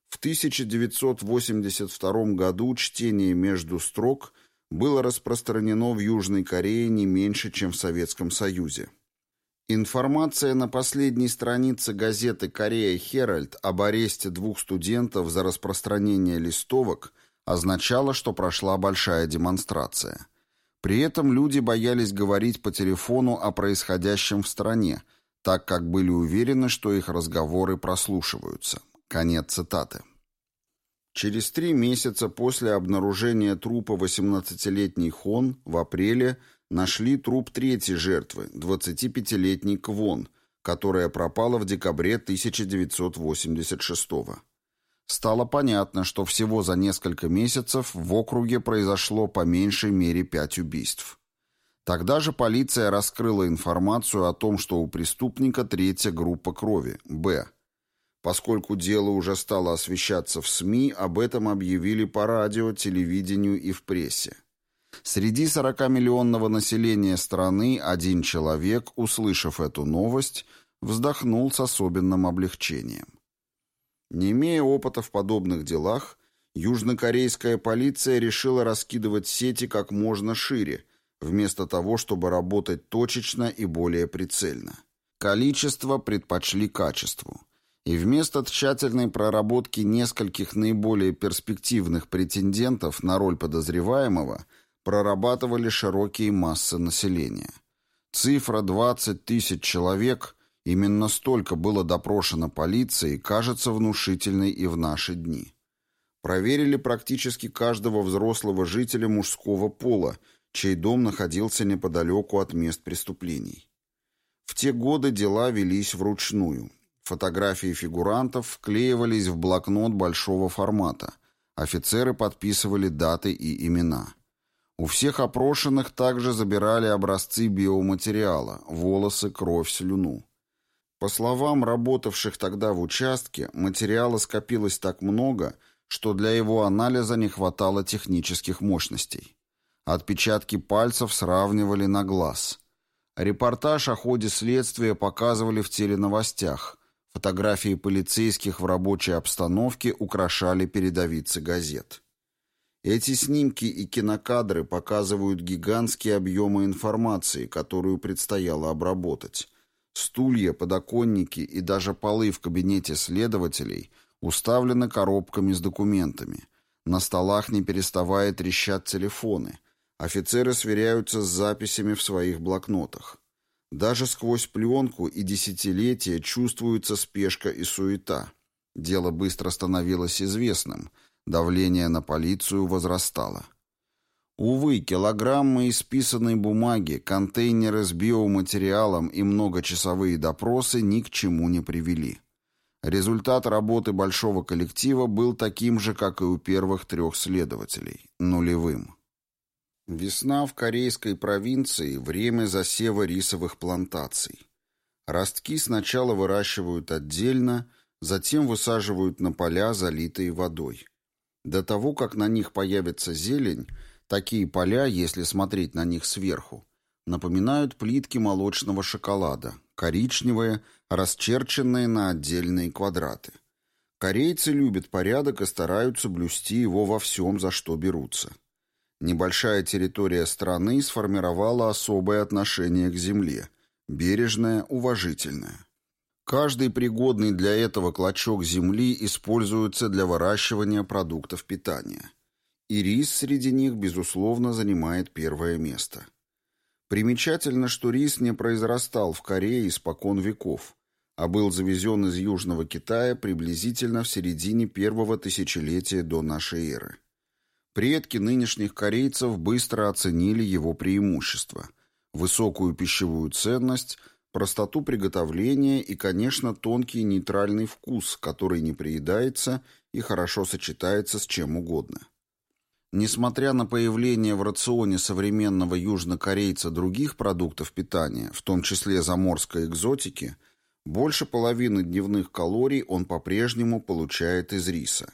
В 1982 году чтение между строк было распространено в Южной Корее не меньше, чем в Советском Союзе. Информация на последней странице газеты «Корея Херальд» об аресте двух студентов за распространение листовок – означало, что прошла большая демонстрация. При этом люди боялись говорить по телефону о происходящем в стране, так как были уверены, что их разговоры прослушиваются. Конец цитаты. Через три месяца после обнаружения трупа 18-летней Хон в апреле нашли труп третьей жертвы, 25-летней Квон, которая пропала в декабре 1986 года. Стало понятно, что всего за несколько месяцев в округе произошло по меньшей мере пять убийств. Тогда же полиция раскрыла информацию о том, что у преступника третья группа крови – Б. Поскольку дело уже стало освещаться в СМИ, об этом объявили по радио, телевидению и в прессе. Среди 40-миллионного населения страны один человек, услышав эту новость, вздохнул с особенным облегчением. Не имея опыта в подобных делах, южнокорейская полиция решила раскидывать сети как можно шире, вместо того, чтобы работать точечно и более прицельно. Количество предпочли качеству. И вместо тщательной проработки нескольких наиболее перспективных претендентов на роль подозреваемого прорабатывали широкие массы населения. Цифра 20 тысяч человек Именно столько было допрошено полицией, кажется внушительной и в наши дни. Проверили практически каждого взрослого жителя мужского пола, чей дом находился неподалеку от мест преступлений. В те годы дела велись вручную. Фотографии фигурантов вклеивались в блокнот большого формата. Офицеры подписывали даты и имена. У всех опрошенных также забирали образцы биоматериала – волосы, кровь, слюну. По словам работавших тогда в участке, материала скопилось так много, что для его анализа не хватало технических мощностей. Отпечатки пальцев сравнивали на глаз. Репортаж о ходе следствия показывали в теленовостях. Фотографии полицейских в рабочей обстановке украшали передовицы газет. Эти снимки и кинокадры показывают гигантские объемы информации, которую предстояло обработать. Стулья, подоконники и даже полы в кабинете следователей уставлены коробками с документами. На столах не переставая трещат телефоны. Офицеры сверяются с записями в своих блокнотах. Даже сквозь пленку и десятилетия чувствуется спешка и суета. Дело быстро становилось известным – Давление на полицию возрастало. Увы, килограммы исписанной бумаги, контейнеры с биоматериалом и многочасовые допросы ни к чему не привели. Результат работы большого коллектива был таким же, как и у первых трех следователей – нулевым. Весна в корейской провинции – время засева рисовых плантаций. Ростки сначала выращивают отдельно, затем высаживают на поля, залитые водой. До того, как на них появится зелень, такие поля, если смотреть на них сверху, напоминают плитки молочного шоколада, коричневые, расчерченные на отдельные квадраты. Корейцы любят порядок и стараются блюсти его во всем, за что берутся. Небольшая территория страны сформировала особое отношение к земле, бережное, уважительное. Каждый пригодный для этого клочок земли используется для выращивания продуктов питания. И рис среди них, безусловно, занимает первое место. Примечательно, что рис не произрастал в Корее испокон веков, а был завезен из Южного Китая приблизительно в середине первого тысячелетия до нашей эры. Предки нынешних корейцев быстро оценили его преимущества – высокую пищевую ценность – простоту приготовления и, конечно, тонкий нейтральный вкус, который не приедается и хорошо сочетается с чем угодно. Несмотря на появление в рационе современного южнокорейца других продуктов питания, в том числе заморской экзотики, больше половины дневных калорий он по-прежнему получает из риса.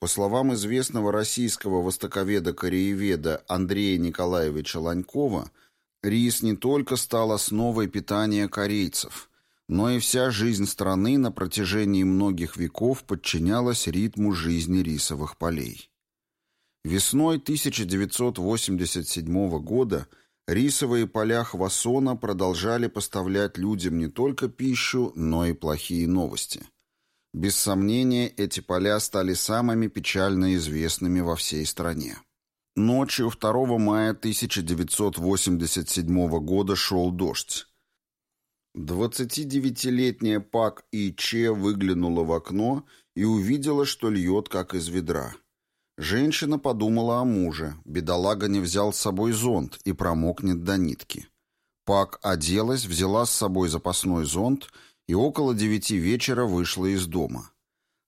По словам известного российского востоковеда-корееведа Андрея Николаевича Ланькова – Рис не только стал основой питания корейцев, но и вся жизнь страны на протяжении многих веков подчинялась ритму жизни рисовых полей. Весной 1987 года рисовые поля Хвасона продолжали поставлять людям не только пищу, но и плохие новости. Без сомнения, эти поля стали самыми печально известными во всей стране. Ночью 2 мая 1987 года шел дождь. 29-летняя Пак И выглянула в окно и увидела, что льет, как из ведра. Женщина подумала о муже. Бедолага не взял с собой зонт и промокнет до нитки. Пак оделась, взяла с собой запасной зонт и около девяти вечера вышла из дома.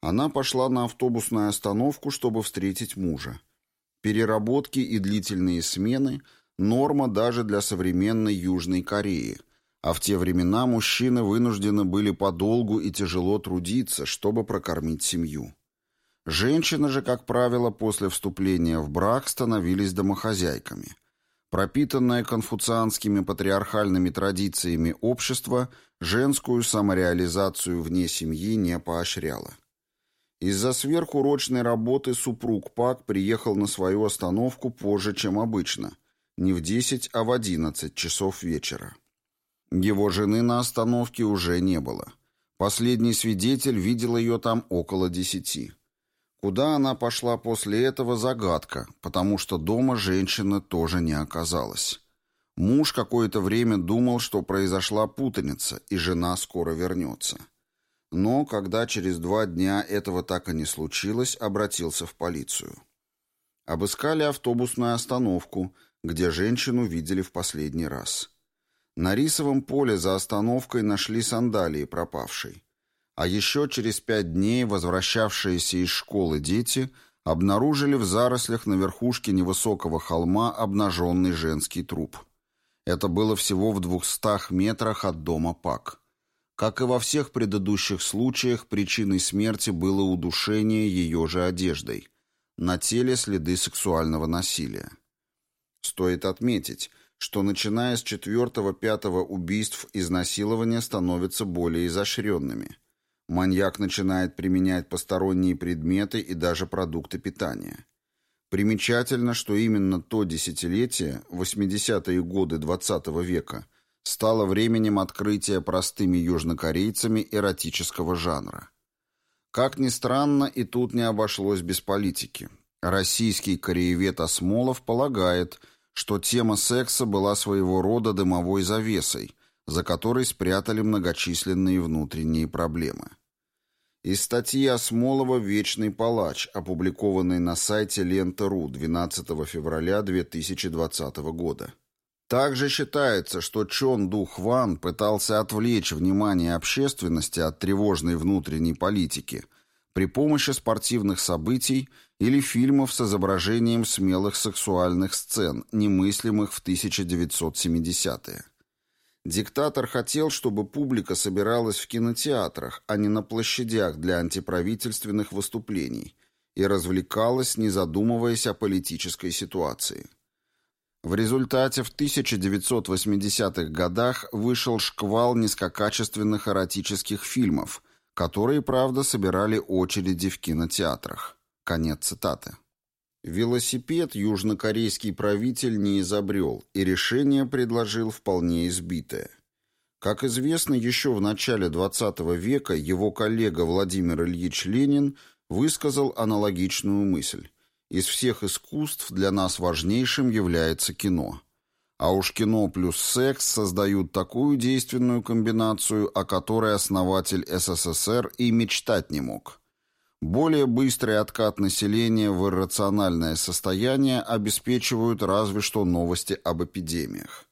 Она пошла на автобусную остановку, чтобы встретить мужа. Переработки и длительные смены – норма даже для современной Южной Кореи, а в те времена мужчины вынуждены были подолгу и тяжело трудиться, чтобы прокормить семью. Женщины же, как правило, после вступления в брак становились домохозяйками. Пропитанное конфуцианскими патриархальными традициями общество женскую самореализацию вне семьи не поощряло. Из-за сверхурочной работы супруг Пак приехал на свою остановку позже, чем обычно. Не в 10, а в 11 часов вечера. Его жены на остановке уже не было. Последний свидетель видел ее там около десяти. Куда она пошла после этого – загадка, потому что дома женщины тоже не оказалось. Муж какое-то время думал, что произошла путаница, и жена скоро вернется. Но, когда через два дня этого так и не случилось, обратился в полицию. Обыскали автобусную остановку, где женщину видели в последний раз. На рисовом поле за остановкой нашли сандалии пропавшей. А еще через пять дней возвращавшиеся из школы дети обнаружили в зарослях на верхушке невысокого холма обнаженный женский труп. Это было всего в двухстах метрах от дома Пак. Как и во всех предыдущих случаях, причиной смерти было удушение ее же одеждой. На теле следы сексуального насилия. Стоит отметить, что начиная с четвертого-пятого убийств изнасилования становятся более изощренными. Маньяк начинает применять посторонние предметы и даже продукты питания. Примечательно, что именно то десятилетие, 80-е годы XX -го века, стало временем открытия простыми южнокорейцами эротического жанра. Как ни странно, и тут не обошлось без политики. Российский кореевед Осмолов полагает, что тема секса была своего рода дымовой завесой, за которой спрятали многочисленные внутренние проблемы. Из статьи Осмолова «Вечный палач», опубликованной на сайте Лента.ру 12 февраля 2020 года. Также считается, что Чон Ду Хван пытался отвлечь внимание общественности от тревожной внутренней политики при помощи спортивных событий или фильмов с изображением смелых сексуальных сцен, немыслимых в 1970-е. Диктатор хотел, чтобы публика собиралась в кинотеатрах, а не на площадях для антиправительственных выступлений, и развлекалась, не задумываясь о политической ситуации. В результате в 1980-х годах вышел шквал низкокачественных эротических фильмов, которые, правда, собирали очереди в кинотеатрах. Конец цитаты. Велосипед южнокорейский правитель не изобрел, и решение предложил вполне избитое. Как известно, еще в начале XX века его коллега Владимир Ильич Ленин высказал аналогичную мысль. Из всех искусств для нас важнейшим является кино. А уж кино плюс секс создают такую действенную комбинацию, о которой основатель СССР и мечтать не мог – более быстрый откат населения в иррациональное состояние обеспечивают разве что новости об эпидемиях.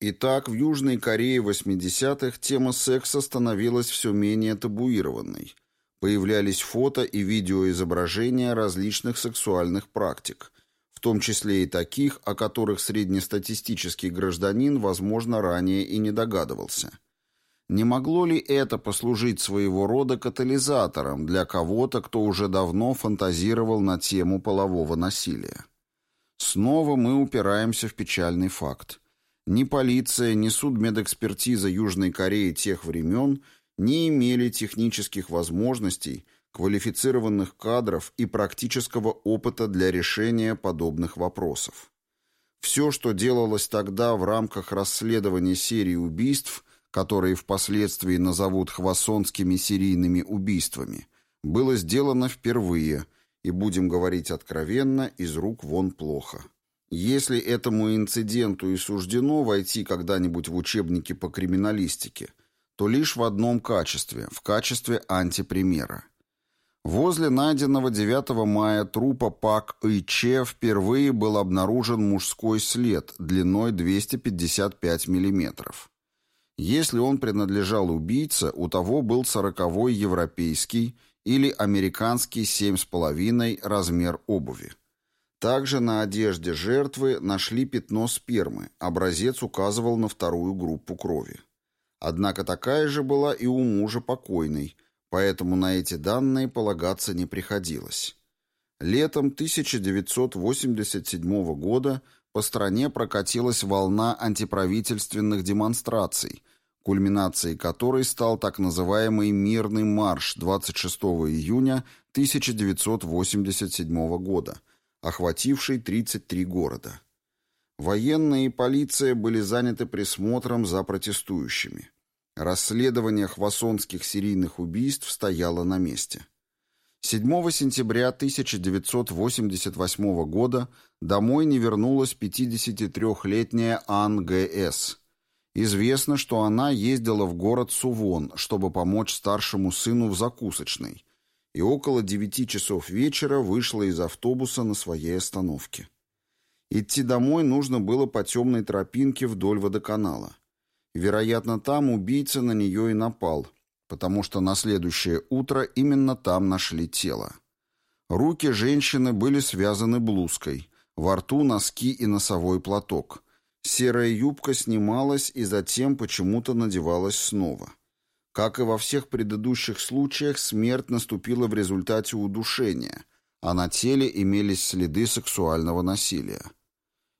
Итак, в Южной Корее 80-х тема секса становилась все менее табуированной. Появлялись фото и видеоизображения различных сексуальных практик, в том числе и таких, о которых среднестатистический гражданин, возможно, ранее и не догадывался – не могло ли это послужить своего рода катализатором для кого-то, кто уже давно фантазировал на тему полового насилия? Снова мы упираемся в печальный факт. Ни полиция, ни судмедэкспертиза Южной Кореи тех времен не имели технических возможностей, квалифицированных кадров и практического опыта для решения подобных вопросов. Все, что делалось тогда в рамках расследования серии убийств, которые впоследствии назовут хвасонскими серийными убийствами, было сделано впервые, и, будем говорить откровенно, из рук вон плохо. Если этому инциденту и суждено войти когда-нибудь в учебники по криминалистике, то лишь в одном качестве, в качестве антипримера. Возле найденного 9 мая трупа Пак Иче впервые был обнаружен мужской след длиной 255 миллиметров. Если он принадлежал убийце, у того был сороковой европейский или американский семь с половиной размер обуви. Также на одежде жертвы нашли пятно спермы, образец указывал на вторую группу крови. Однако такая же была и у мужа покойной, поэтому на эти данные полагаться не приходилось. Летом 1987 года по стране прокатилась волна антиправительственных демонстраций, кульминацией которой стал так называемый «Мирный марш» 26 июня 1987 года, охвативший 33 города. Военные и полиция были заняты присмотром за протестующими. Расследование хвасонских серийных убийств стояло на месте. 7 сентября 1988 года домой не вернулась 53-летняя Ан Г.С. Известно, что она ездила в город Сувон, чтобы помочь старшему сыну в закусочной, и около 9 часов вечера вышла из автобуса на своей остановке. Идти домой нужно было по темной тропинке вдоль водоканала. Вероятно, там убийца на нее и напал, потому что на следующее утро именно там нашли тело. Руки женщины были связаны блузкой, во рту носки и носовой платок. Серая юбка снималась и затем почему-то надевалась снова. Как и во всех предыдущих случаях, смерть наступила в результате удушения, а на теле имелись следы сексуального насилия.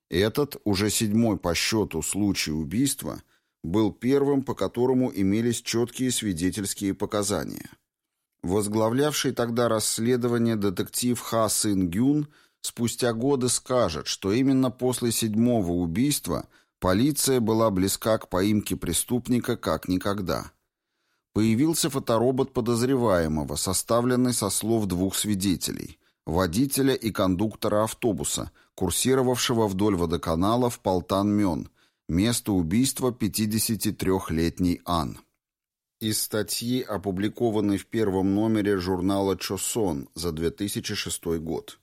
Этот, уже седьмой по счету случай убийства – был первым, по которому имелись четкие свидетельские показания. Возглавлявший тогда расследование детектив Ха Сын Гюн спустя годы скажет, что именно после седьмого убийства полиция была близка к поимке преступника как никогда. Появился фоторобот подозреваемого, составленный со слов двух свидетелей – водителя и кондуктора автобуса, курсировавшего вдоль водоканала в Полтан-Мён, место убийства 53-летний Ан. Из статьи, опубликованной в первом номере журнала «Чосон» за 2006 год.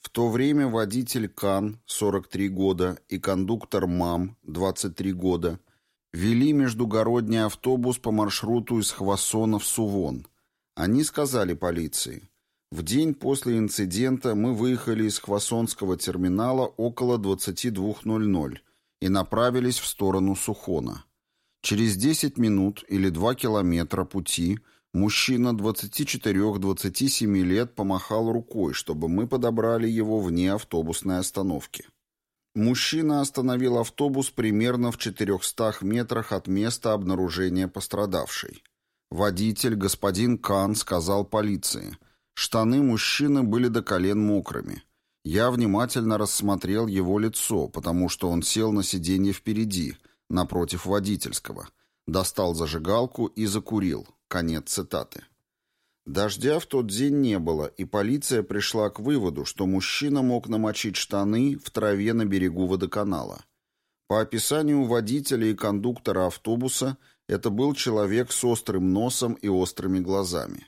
В то время водитель Кан, 43 года, и кондуктор МАМ, 23 года, вели междугородний автобус по маршруту из Хвасона в Сувон. Они сказали полиции, «В день после инцидента мы выехали из Хвасонского терминала около 22.00 и направились в сторону Сухона. Через 10 минут или 2 километра пути мужчина 24-27 лет помахал рукой, чтобы мы подобрали его вне автобусной остановки. Мужчина остановил автобус примерно в 400 метрах от места обнаружения пострадавшей. Водитель, господин Кан, сказал полиции. Штаны мужчины были до колен мокрыми. Я внимательно рассмотрел его лицо, потому что он сел на сиденье впереди, напротив водительского. Достал зажигалку и закурил. Конец цитаты. Дождя в тот день не было, и полиция пришла к выводу, что мужчина мог намочить штаны в траве на берегу водоканала. По описанию водителя и кондуктора автобуса, это был человек с острым носом и острыми глазами.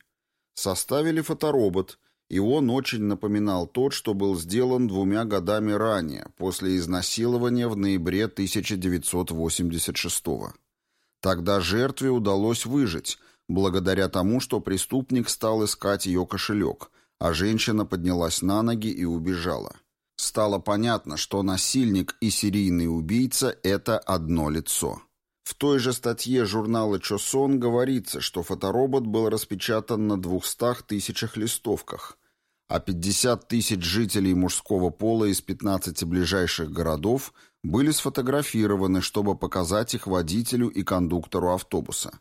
Составили фоторобот, и он очень напоминал тот, что был сделан двумя годами ранее, после изнасилования в ноябре 1986 года. Тогда жертве удалось выжить, благодаря тому, что преступник стал искать ее кошелек, а женщина поднялась на ноги и убежала. Стало понятно, что насильник и серийный убийца – это одно лицо. В той же статье журнала «Чосон» говорится, что фоторобот был распечатан на 200 тысячах листовках, а 50 тысяч жителей мужского пола из 15 ближайших городов были сфотографированы, чтобы показать их водителю и кондуктору автобуса.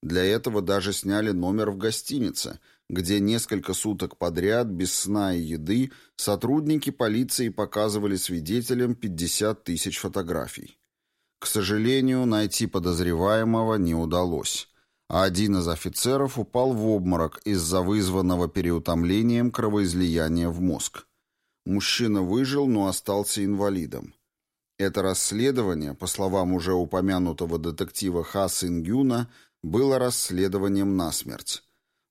Для этого даже сняли номер в гостинице, где несколько суток подряд, без сна и еды, сотрудники полиции показывали свидетелям 50 тысяч фотографий. К сожалению, найти подозреваемого не удалось, а один из офицеров упал в обморок из-за вызванного переутомлением кровоизлияния в мозг. Мужчина выжил, но остался инвалидом. Это расследование, по словам уже упомянутого детектива Ха Сингюна, было расследованием насмерть.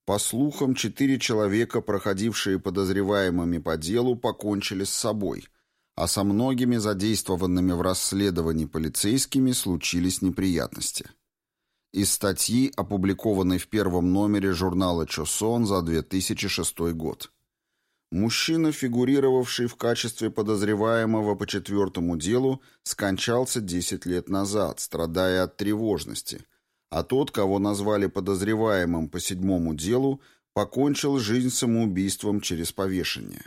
По слухам, четыре человека, проходившие подозреваемыми по делу, покончили с собой, а со многими задействованными в расследовании полицейскими случились неприятности. Из статьи, опубликованной в первом номере журнала «Чосон» за 2006 год. Мужчина, фигурировавший в качестве подозреваемого по четвертому делу, скончался 10 лет назад, страдая от тревожности – а тот, кого назвали подозреваемым по седьмому делу, покончил жизнь самоубийством через повешение.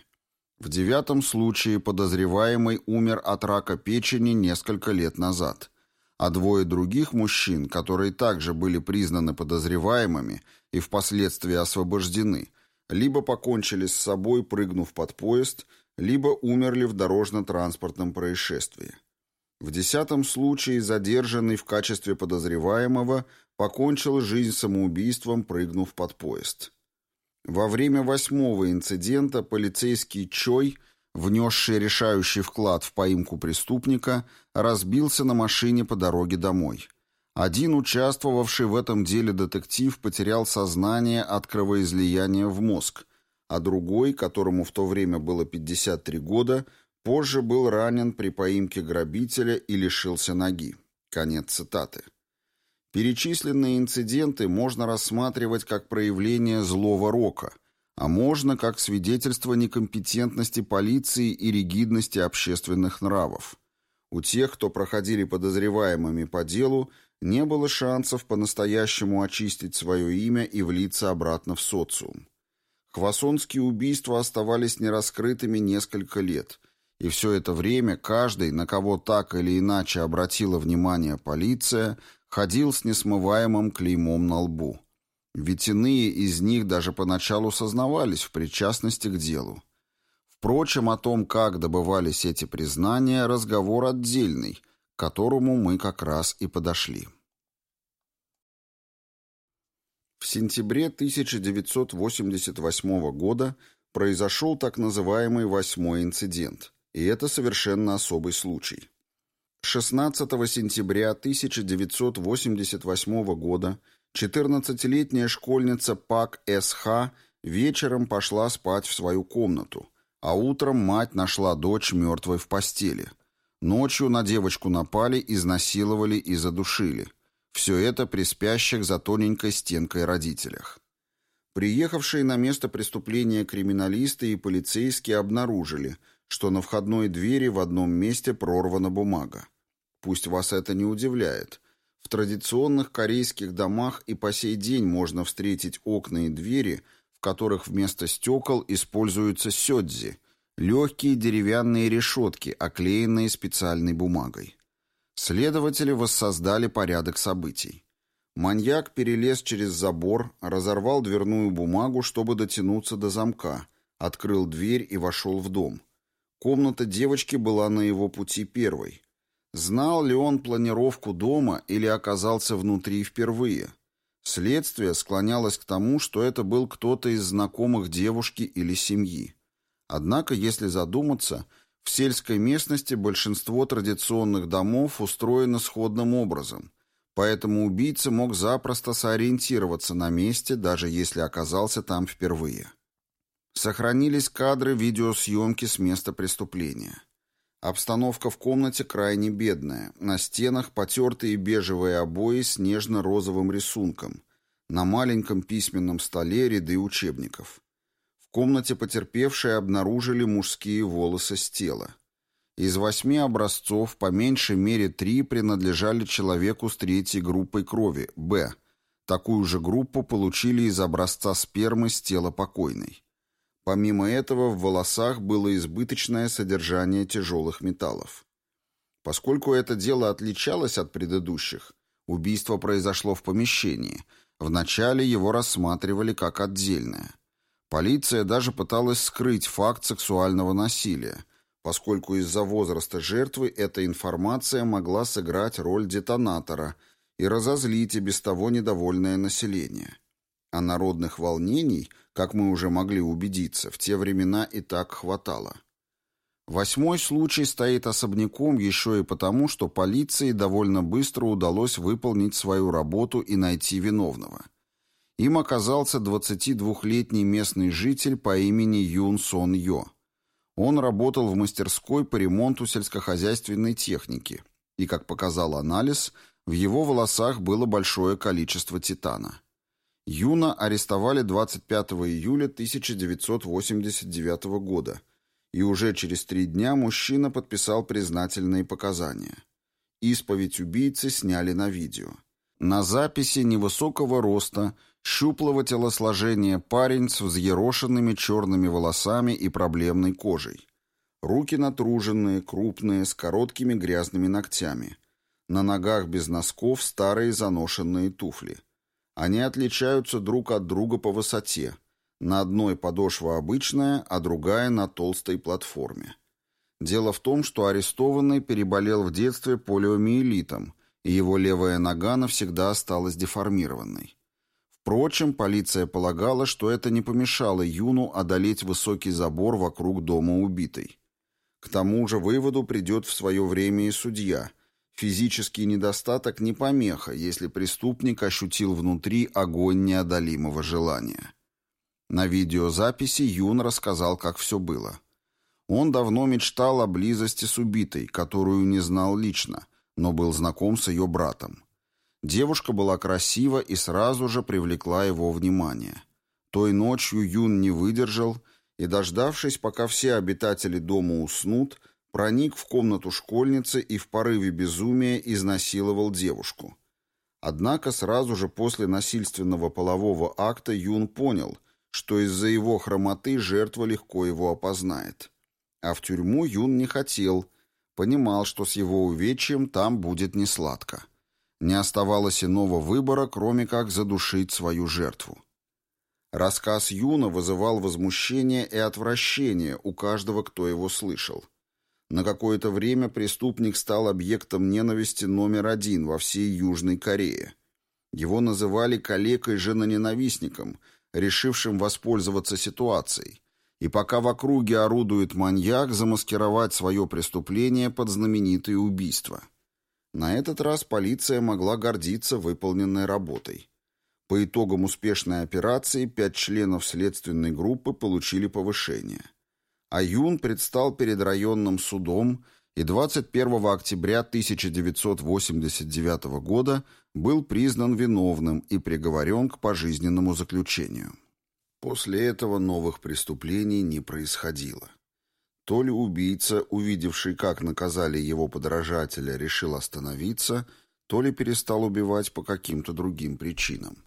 В девятом случае подозреваемый умер от рака печени несколько лет назад, а двое других мужчин, которые также были признаны подозреваемыми и впоследствии освобождены, либо покончили с собой, прыгнув под поезд, либо умерли в дорожно-транспортном происшествии. В десятом случае задержанный в качестве подозреваемого покончил жизнь самоубийством, прыгнув под поезд. Во время восьмого инцидента полицейский Чой, внесший решающий вклад в поимку преступника, разбился на машине по дороге домой. Один участвовавший в этом деле детектив потерял сознание от кровоизлияния в мозг, а другой, которому в то время было 53 года, Позже был ранен при поимке грабителя и лишился ноги. Конец цитаты. Перечисленные инциденты можно рассматривать как проявление злого рока, а можно как свидетельство некомпетентности полиции и ригидности общественных нравов. У тех, кто проходили подозреваемыми по делу, не было шансов по-настоящему очистить свое имя и влиться обратно в социум. Хвасонские убийства оставались нераскрытыми несколько лет, и все это время каждый, на кого так или иначе обратила внимание полиция, ходил с несмываемым клеймом на лбу. Ведь из них даже поначалу сознавались в причастности к делу. Впрочем, о том, как добывались эти признания, разговор отдельный, к которому мы как раз и подошли. В сентябре 1988 года произошел так называемый «восьмой инцидент», и это совершенно особый случай. 16 сентября 1988 года 14-летняя школьница Пак С.Х. вечером пошла спать в свою комнату, а утром мать нашла дочь мертвой в постели. Ночью на девочку напали, изнасиловали и задушили. Все это при спящих за тоненькой стенкой родителях. Приехавшие на место преступления криминалисты и полицейские обнаружили, что на входной двери в одном месте прорвана бумага. Пусть вас это не удивляет. В традиционных корейских домах и по сей день можно встретить окна и двери, в которых вместо стекол используются сёдзи – легкие деревянные решетки, оклеенные специальной бумагой. Следователи воссоздали порядок событий. Маньяк перелез через забор, разорвал дверную бумагу, чтобы дотянуться до замка, открыл дверь и вошел в дом. Комната девочки была на его пути первой. Знал ли он планировку дома или оказался внутри впервые? Следствие склонялось к тому, что это был кто-то из знакомых девушки или семьи. Однако, если задуматься – в сельской местности большинство традиционных домов устроено сходным образом, поэтому убийца мог запросто сориентироваться на месте, даже если оказался там впервые. Сохранились кадры видеосъемки с места преступления. Обстановка в комнате крайне бедная. На стенах потертые бежевые обои с нежно-розовым рисунком. На маленьком письменном столе ряды учебников комнате потерпевшие обнаружили мужские волосы с тела. Из восьми образцов по меньшей мере три принадлежали человеку с третьей группой крови, Б. Такую же группу получили из образца спермы с тела покойной. Помимо этого, в волосах было избыточное содержание тяжелых металлов. Поскольку это дело отличалось от предыдущих, убийство произошло в помещении, вначале его рассматривали как отдельное – Полиция даже пыталась скрыть факт сексуального насилия, поскольку из-за возраста жертвы эта информация могла сыграть роль детонатора и разозлить и без того недовольное население. А народных волнений, как мы уже могли убедиться, в те времена и так хватало. Восьмой случай стоит особняком еще и потому, что полиции довольно быстро удалось выполнить свою работу и найти виновного – им оказался 22-летний местный житель по имени Юн Сон Йо. Он работал в мастерской по ремонту сельскохозяйственной техники, и, как показал анализ, в его волосах было большое количество титана. Юна арестовали 25 июля 1989 года, и уже через три дня мужчина подписал признательные показания. Исповедь убийцы сняли на видео. На записи невысокого роста – Щуплого телосложения парень с взъерошенными черными волосами и проблемной кожей. Руки натруженные, крупные, с короткими грязными ногтями. На ногах без носков старые заношенные туфли. Они отличаются друг от друга по высоте. На одной подошва обычная, а другая на толстой платформе. Дело в том, что арестованный переболел в детстве полиомиелитом, и его левая нога навсегда осталась деформированной. Впрочем, полиция полагала, что это не помешало Юну одолеть высокий забор вокруг дома убитой. К тому же выводу придет в свое время и судья. Физический недостаток не помеха, если преступник ощутил внутри огонь неодолимого желания. На видеозаписи Юн рассказал, как все было. Он давно мечтал о близости с убитой, которую не знал лично, но был знаком с ее братом. Девушка была красива и сразу же привлекла его внимание. Той ночью Юн не выдержал и, дождавшись, пока все обитатели дома уснут, проник в комнату школьницы и в порыве безумия изнасиловал девушку. Однако сразу же после насильственного полового акта Юн понял, что из-за его хромоты жертва легко его опознает. А в тюрьму Юн не хотел, понимал, что с его увечьем там будет несладко. Не оставалось иного выбора, кроме как задушить свою жертву. Рассказ Юна вызывал возмущение и отвращение у каждого, кто его слышал. На какое-то время преступник стал объектом ненависти номер один во всей Южной Корее. Его называли калекой-женоненавистником, решившим воспользоваться ситуацией. И пока в округе орудует маньяк, замаскировать свое преступление под знаменитые убийства. На этот раз полиция могла гордиться выполненной работой. По итогам успешной операции пять членов следственной группы получили повышение. А Юн предстал перед районным судом и 21 октября 1989 года был признан виновным и приговорен к пожизненному заключению. После этого новых преступлений не происходило. То ли убийца, увидевший, как наказали его подражателя, решил остановиться, то ли перестал убивать по каким-то другим причинам.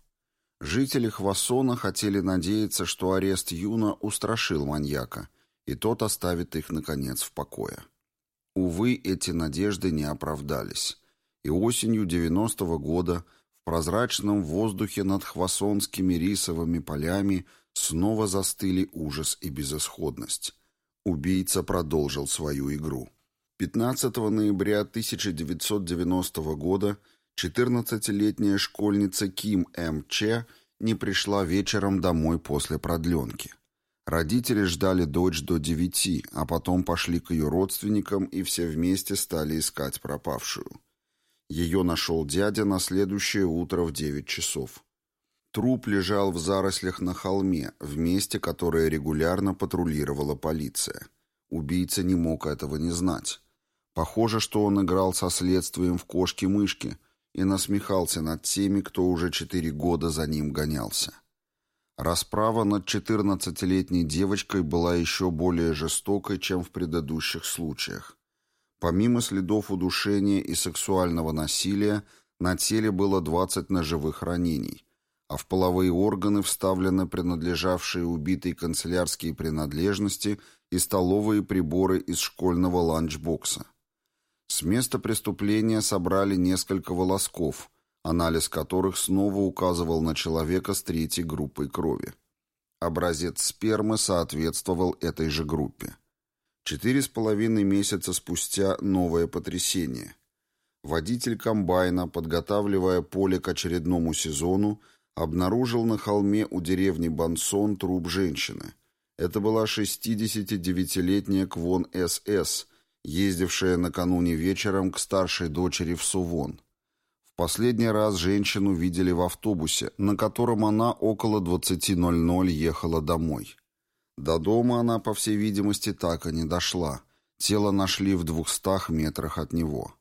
Жители Хвасона хотели надеяться, что арест Юна устрашил маньяка, и тот оставит их, наконец, в покое. Увы, эти надежды не оправдались, и осенью 90-го года в прозрачном воздухе над хвасонскими рисовыми полями снова застыли ужас и безысходность. Убийца продолжил свою игру. 15 ноября 1990 года 14-летняя школьница Ким М. Че не пришла вечером домой после продленки. Родители ждали дочь до девяти, а потом пошли к ее родственникам и все вместе стали искать пропавшую. Ее нашел дядя на следующее утро в девять часов. Труп лежал в зарослях на холме, в месте, которое регулярно патрулировала полиция. Убийца не мог этого не знать. Похоже, что он играл со следствием в кошки-мышки и насмехался над теми, кто уже четыре года за ним гонялся. Расправа над 14-летней девочкой была еще более жестокой, чем в предыдущих случаях. Помимо следов удушения и сексуального насилия, на теле было 20 ножевых ранений, а в половые органы вставлены принадлежавшие убитой канцелярские принадлежности и столовые приборы из школьного ланчбокса. С места преступления собрали несколько волосков – анализ которых снова указывал на человека с третьей группой крови. Образец спермы соответствовал этой же группе. Четыре с половиной месяца спустя новое потрясение. Водитель комбайна, подготавливая поле к очередному сезону, обнаружил на холме у деревни Бансон труп женщины. Это была 69-летняя Квон СС, ездившая накануне вечером к старшей дочери в Сувон. Последний раз женщину видели в автобусе, на котором она около 20.00 ехала домой. До дома она, по всей видимости, так и не дошла. Тело нашли в двухстах метрах от него.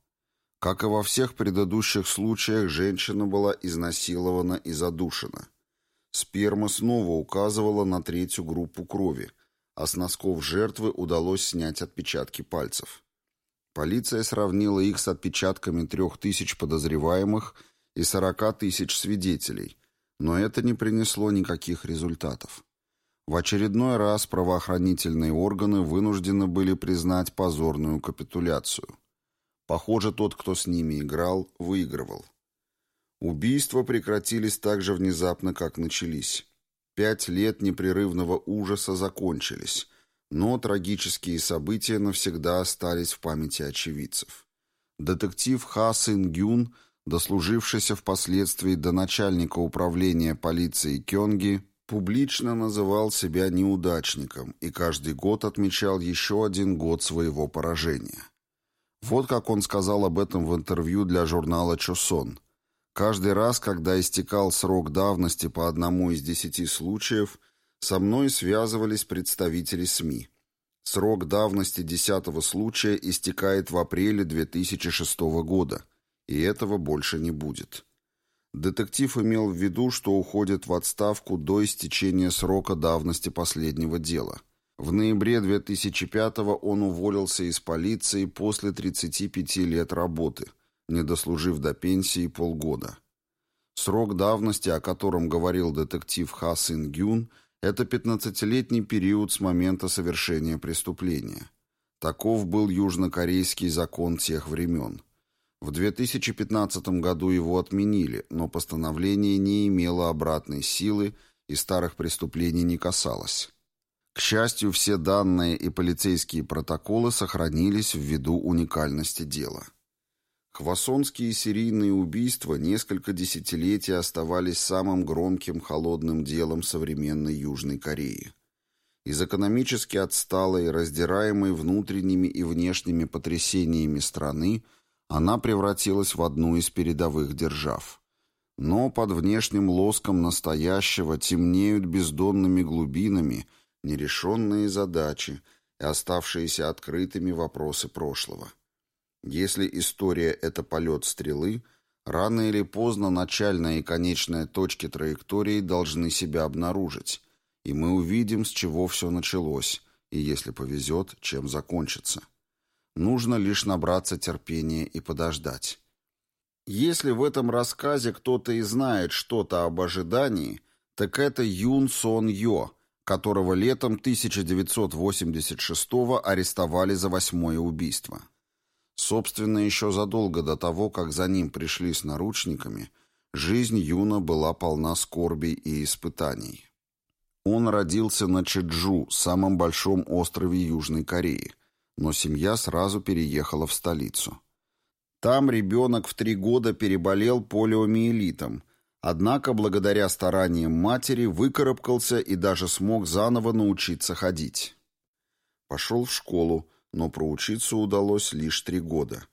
Как и во всех предыдущих случаях, женщина была изнасилована и задушена. Сперма снова указывала на третью группу крови, а с носков жертвы удалось снять отпечатки пальцев. Полиция сравнила их с отпечатками трех тысяч подозреваемых и сорока тысяч свидетелей, но это не принесло никаких результатов. В очередной раз правоохранительные органы вынуждены были признать позорную капитуляцию. Похоже, тот, кто с ними играл, выигрывал. Убийства прекратились так же внезапно, как начались. Пять лет непрерывного ужаса закончились, но трагические события навсегда остались в памяти очевидцев. Детектив Ха Сын Гюн, дослужившийся впоследствии до начальника управления полиции Кёнги, публично называл себя неудачником и каждый год отмечал еще один год своего поражения. Вот как он сказал об этом в интервью для журнала «Чосон». Каждый раз, когда истекал срок давности по одному из десяти случаев – со мной связывались представители СМИ. Срок давности десятого случая истекает в апреле 2006 года, и этого больше не будет. Детектив имел в виду, что уходит в отставку до истечения срока давности последнего дела. В ноябре 2005 он уволился из полиции после 35 лет работы, не дослужив до пенсии полгода. Срок давности, о котором говорил детектив Ха Син Гюн – это 15-летний период с момента совершения преступления. Таков был южнокорейский закон тех времен. В 2015 году его отменили, но постановление не имело обратной силы и старых преступлений не касалось. К счастью, все данные и полицейские протоколы сохранились ввиду уникальности дела. Хвасонские серийные убийства несколько десятилетий оставались самым громким холодным делом современной Южной Кореи. Из экономически отсталой, раздираемой внутренними и внешними потрясениями страны, она превратилась в одну из передовых держав. Но под внешним лоском настоящего темнеют бездонными глубинами нерешенные задачи и оставшиеся открытыми вопросы прошлого. Если история — это полет стрелы, рано или поздно начальная и конечная точки траектории должны себя обнаружить, и мы увидим, с чего все началось, и, если повезет, чем закончится. Нужно лишь набраться терпения и подождать. Если в этом рассказе кто-то и знает что-то об ожидании, так это Юн Сон Йо, которого летом 1986-го арестовали за восьмое убийство. Собственно, еще задолго до того, как за ним пришли с наручниками, жизнь Юна была полна скорбей и испытаний. Он родился на Чеджу, самом большом острове Южной Кореи, но семья сразу переехала в столицу. Там ребенок в три года переболел полиомиелитом, однако благодаря стараниям матери выкарабкался и даже смог заново научиться ходить. Пошел в школу, но проучиться удалось лишь три года.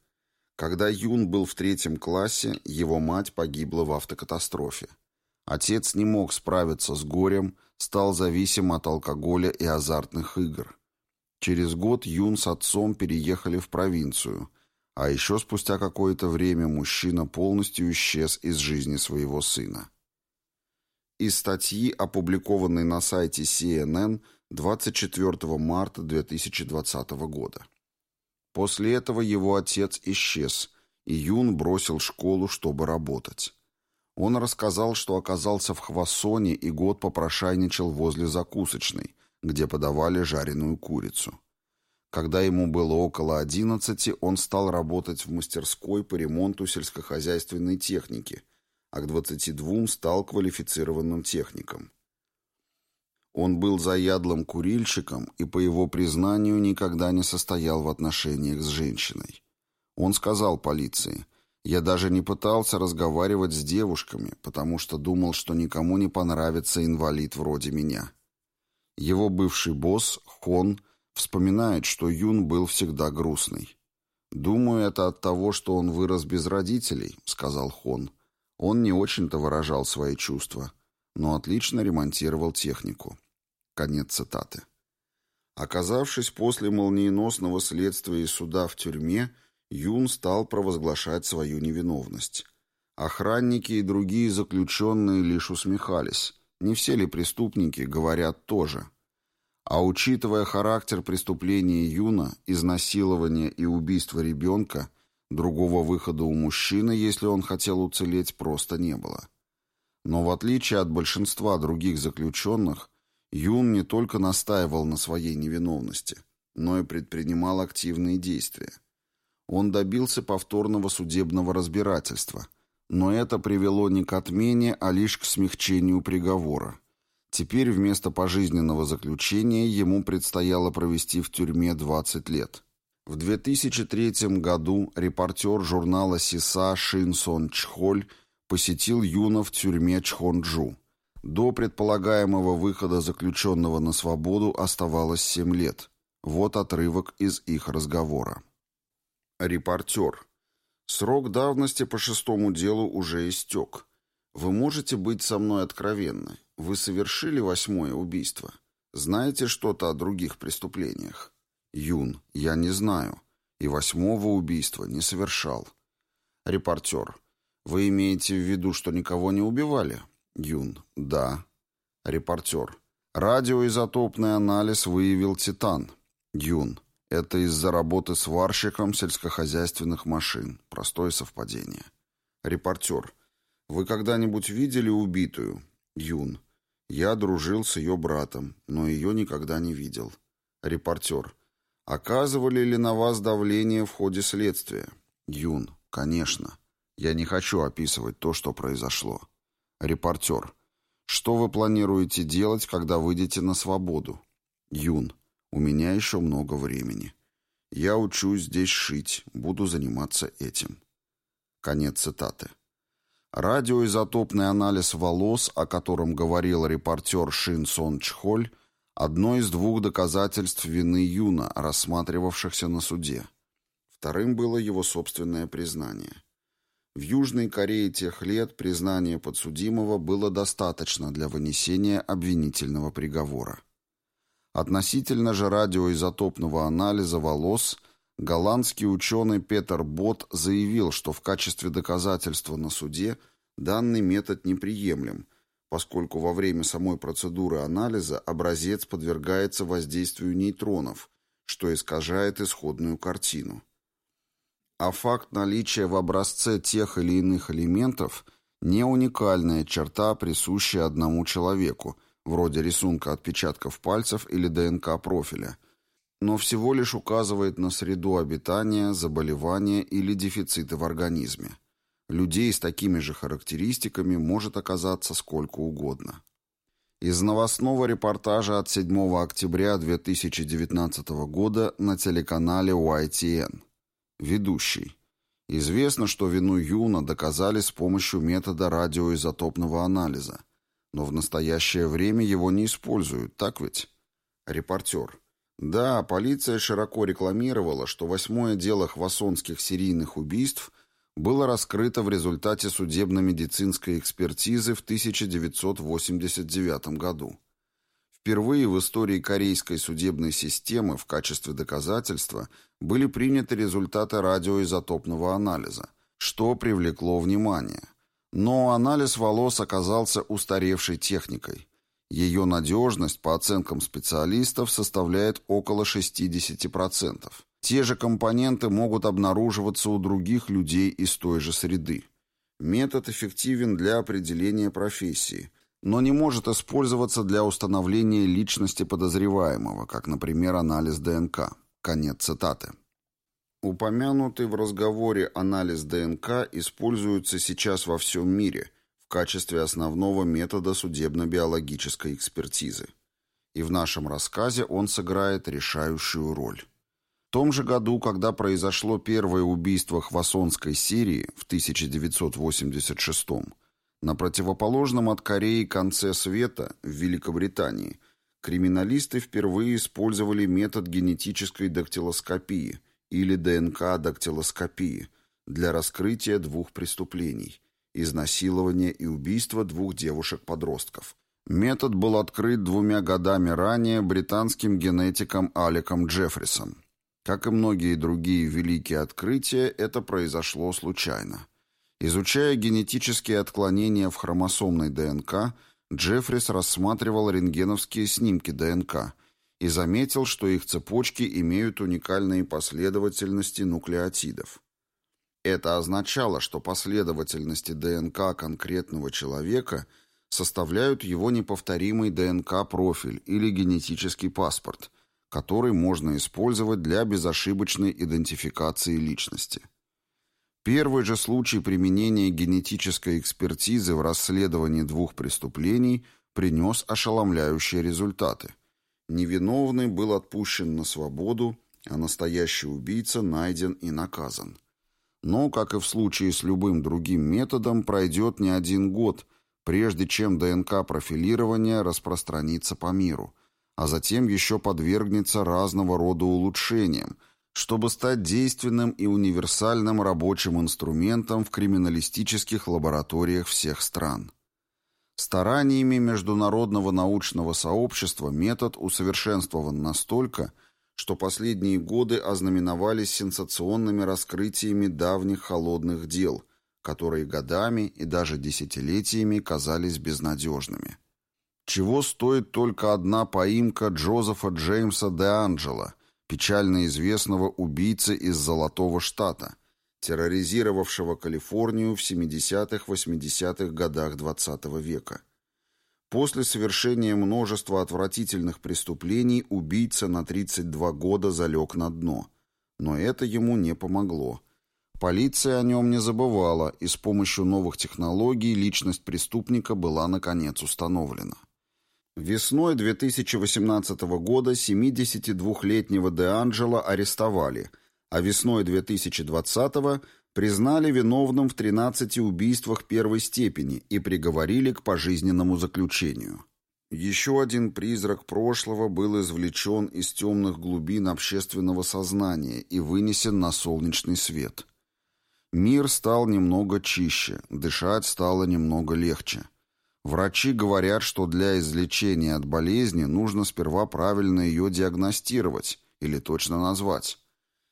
Когда Юн был в третьем классе, его мать погибла в автокатастрофе. Отец не мог справиться с горем, стал зависим от алкоголя и азартных игр. Через год Юн с отцом переехали в провинцию, а еще спустя какое-то время мужчина полностью исчез из жизни своего сына. Из статьи, опубликованной на сайте CNN, 24 марта 2020 года. После этого его отец исчез, и Юн бросил школу, чтобы работать. Он рассказал, что оказался в Хвасоне и год попрошайничал возле закусочной, где подавали жареную курицу. Когда ему было около одиннадцати, он стал работать в мастерской по ремонту сельскохозяйственной техники, а к двадцати двум стал квалифицированным техником. Он был заядлым курильщиком и, по его признанию, никогда не состоял в отношениях с женщиной. Он сказал полиции, «Я даже не пытался разговаривать с девушками, потому что думал, что никому не понравится инвалид вроде меня». Его бывший босс, Хон, вспоминает, что Юн был всегда грустный. «Думаю, это от того, что он вырос без родителей», — сказал Хон. Он не очень-то выражал свои чувства, но отлично ремонтировал технику. Конец цитаты. Оказавшись после молниеносного следствия и суда в тюрьме, Юн стал провозглашать свою невиновность. Охранники и другие заключенные лишь усмехались. Не все ли преступники говорят тоже? А учитывая характер преступления Юна, изнасилования и убийства ребенка, другого выхода у мужчины, если он хотел уцелеть, просто не было. Но в отличие от большинства других заключенных, Юн не только настаивал на своей невиновности, но и предпринимал активные действия. Он добился повторного судебного разбирательства, но это привело не к отмене, а лишь к смягчению приговора. Теперь вместо пожизненного заключения ему предстояло провести в тюрьме 20 лет. В 2003 году репортер журнала «Сиса» Шин Сон Чхоль посетил Юна в тюрьме Чхонджу. До предполагаемого выхода заключенного на свободу оставалось семь лет. Вот отрывок из их разговора. Репортер. Срок давности по шестому делу уже истек. Вы можете быть со мной откровенны. Вы совершили восьмое убийство. Знаете что-то о других преступлениях? Юн. Я не знаю. И восьмого убийства не совершал. Репортер. Вы имеете в виду, что никого не убивали? Юн. Да. Репортер. Радиоизотопный анализ выявил титан. Юн. Это из-за работы сварщиком сельскохозяйственных машин. Простое совпадение. Репортер. Вы когда-нибудь видели убитую? Юн. Я дружил с ее братом, но ее никогда не видел. Репортер. Оказывали ли на вас давление в ходе следствия? Юн. Конечно. Я не хочу описывать то, что произошло. Репортер. Что вы планируете делать, когда выйдете на свободу? Юн. У меня еще много времени. Я учусь здесь шить, буду заниматься этим. Конец цитаты. Радиоизотопный анализ волос, о котором говорил репортер Шин Сон Чхоль, одно из двух доказательств вины Юна, рассматривавшихся на суде. Вторым было его собственное признание. В Южной Корее тех лет признание подсудимого было достаточно для вынесения обвинительного приговора. Относительно же радиоизотопного анализа волос голландский ученый Петер Бот заявил, что в качестве доказательства на суде данный метод неприемлем, поскольку во время самой процедуры анализа образец подвергается воздействию нейтронов, что искажает исходную картину. А факт наличия в образце тех или иных элементов – не уникальная черта, присущая одному человеку, вроде рисунка отпечатков пальцев или ДНК-профиля, но всего лишь указывает на среду обитания, заболевания или дефициты в организме. Людей с такими же характеристиками может оказаться сколько угодно. Из новостного репортажа от 7 октября 2019 года на телеканале YTN. Ведущий. Известно, что вину Юна доказали с помощью метода радиоизотопного анализа – но в настоящее время его не используют, так ведь? Репортер. Да, полиция широко рекламировала, что восьмое дело хвасонских серийных убийств было раскрыто в результате судебно-медицинской экспертизы в 1989 году. Впервые в истории корейской судебной системы в качестве доказательства были приняты результаты радиоизотопного анализа, что привлекло внимание. Но анализ волос оказался устаревшей техникой. Ее надежность, по оценкам специалистов, составляет около 60%. Те же компоненты могут обнаруживаться у других людей из той же среды. Метод эффективен для определения профессии, но не может использоваться для установления личности подозреваемого, как, например, анализ ДНК. Конец цитаты. Упомянутый в разговоре анализ ДНК используется сейчас во всем мире в качестве основного метода судебно-биологической экспертизы. И в нашем рассказе он сыграет решающую роль. В том же году, когда произошло первое убийство Хвасонской Сирии в 1986 на противоположном от Кореи конце света, в Великобритании, криминалисты впервые использовали метод генетической дактилоскопии – или ДНК-дактилоскопии для раскрытия двух преступлений – изнасилования и убийства двух девушек-подростков. Метод был открыт двумя годами ранее британским генетиком Аликом Джеффрисом. Как и многие другие великие открытия, это произошло случайно. Изучая генетические отклонения в хромосомной ДНК, Джеффрис рассматривал рентгеновские снимки ДНК – и заметил, что их цепочки имеют уникальные последовательности нуклеотидов. Это означало, что последовательности ДНК конкретного человека составляют его неповторимый ДНК-профиль или генетический паспорт, который можно использовать для безошибочной идентификации личности. Первый же случай применения генетической экспертизы в расследовании двух преступлений принес ошеломляющие результаты – Невиновный был отпущен на свободу, а настоящий убийца найден и наказан. Но, как и в случае с любым другим методом, пройдет не один год, прежде чем ДНК-профилирование распространится по миру, а затем еще подвергнется разного рода улучшениям, чтобы стать действенным и универсальным рабочим инструментом в криминалистических лабораториях всех стран. Стараниями международного научного сообщества метод усовершенствован настолько, что последние годы ознаменовались сенсационными раскрытиями давних холодных дел, которые годами и даже десятилетиями казались безнадежными. Чего стоит только одна поимка Джозефа Джеймса де Анджела, печально известного убийцы из Золотого Штата – терроризировавшего Калифорнию в 70-80-х годах XX -го века. После совершения множества отвратительных преступлений убийца на 32 года залег на дно. Но это ему не помогло. полиция о нем не забывала, и с помощью новых технологий личность преступника была, наконец, установлена. Весной 2018 года 72-летнего Де Анджело арестовали, а весной 2020 признали виновным в 13 убийствах первой степени и приговорили к пожизненному заключению. Еще один призрак прошлого был извлечен из темных глубин общественного сознания и вынесен на солнечный свет. Мир стал немного чище, дышать стало немного легче. Врачи говорят, что для излечения от болезни нужно сперва правильно ее диагностировать или точно назвать.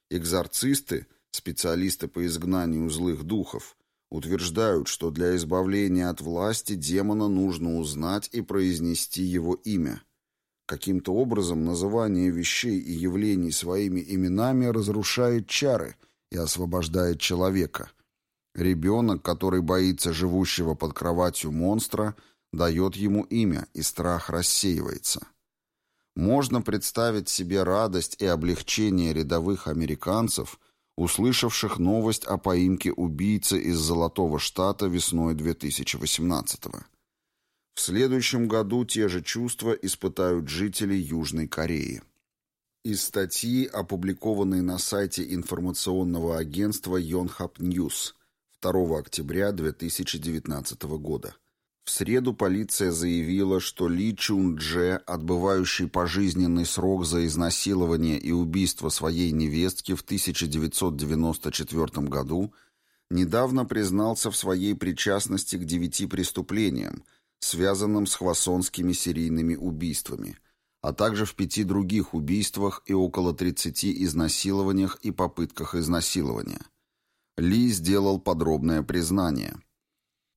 Экзорцисты, специалисты по изгнанию злых духов, утверждают, что для избавления от власти демона нужно узнать и произнести его имя. Каким-то образом называние вещей и явлений своими именами разрушает чары и освобождает человека – Ребенок, который боится живущего под кроватью монстра, дает ему имя, и страх рассеивается. Можно представить себе радость и облегчение рядовых американцев, услышавших новость о поимке убийцы из Золотого Штата весной 2018 -го. В следующем году те же чувства испытают жители Южной Кореи. Из статьи, опубликованной на сайте информационного агентства Yonhap News – 2 октября 2019 года. В среду полиция заявила, что Ли Чун Дже, отбывающий пожизненный срок за изнасилование и убийство своей невестки в 1994 году, недавно признался в своей причастности к девяти преступлениям, связанным с хвасонскими серийными убийствами, а также в пяти других убийствах и около 30 изнасилованиях и попытках изнасилования. Ли сделал подробное признание.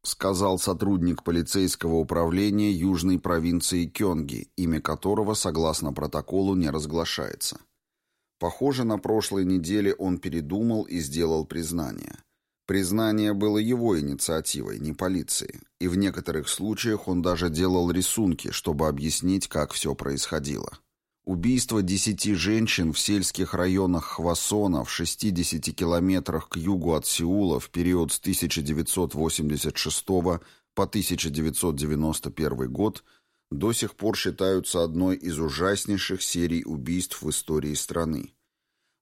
Сказал сотрудник полицейского управления южной провинции Кёнги, имя которого, согласно протоколу, не разглашается. Похоже, на прошлой неделе он передумал и сделал признание. Признание было его инициативой, не полиции, и в некоторых случаях он даже делал рисунки, чтобы объяснить, как все происходило. Убийство десяти женщин в сельских районах Хвасона в 60 километрах к югу от Сеула в период с 1986 по 1991 год до сих пор считаются одной из ужаснейших серий убийств в истории страны.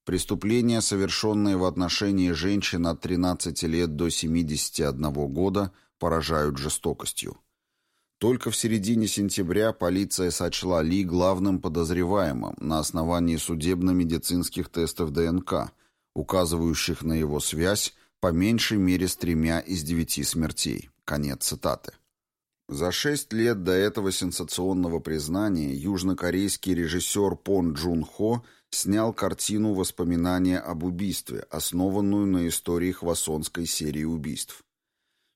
Преступления, совершенные в отношении женщин от 13 лет до 71 года, поражают жестокостью. Только в середине сентября полиция сочла Ли главным подозреваемым на основании судебно-медицинских тестов ДНК, указывающих на его связь по меньшей мере с тремя из девяти смертей. Конец цитаты. За шесть лет до этого сенсационного признания южнокорейский режиссер Пон Джун Хо снял картину «Воспоминания об убийстве», основанную на истории хвасонской серии убийств.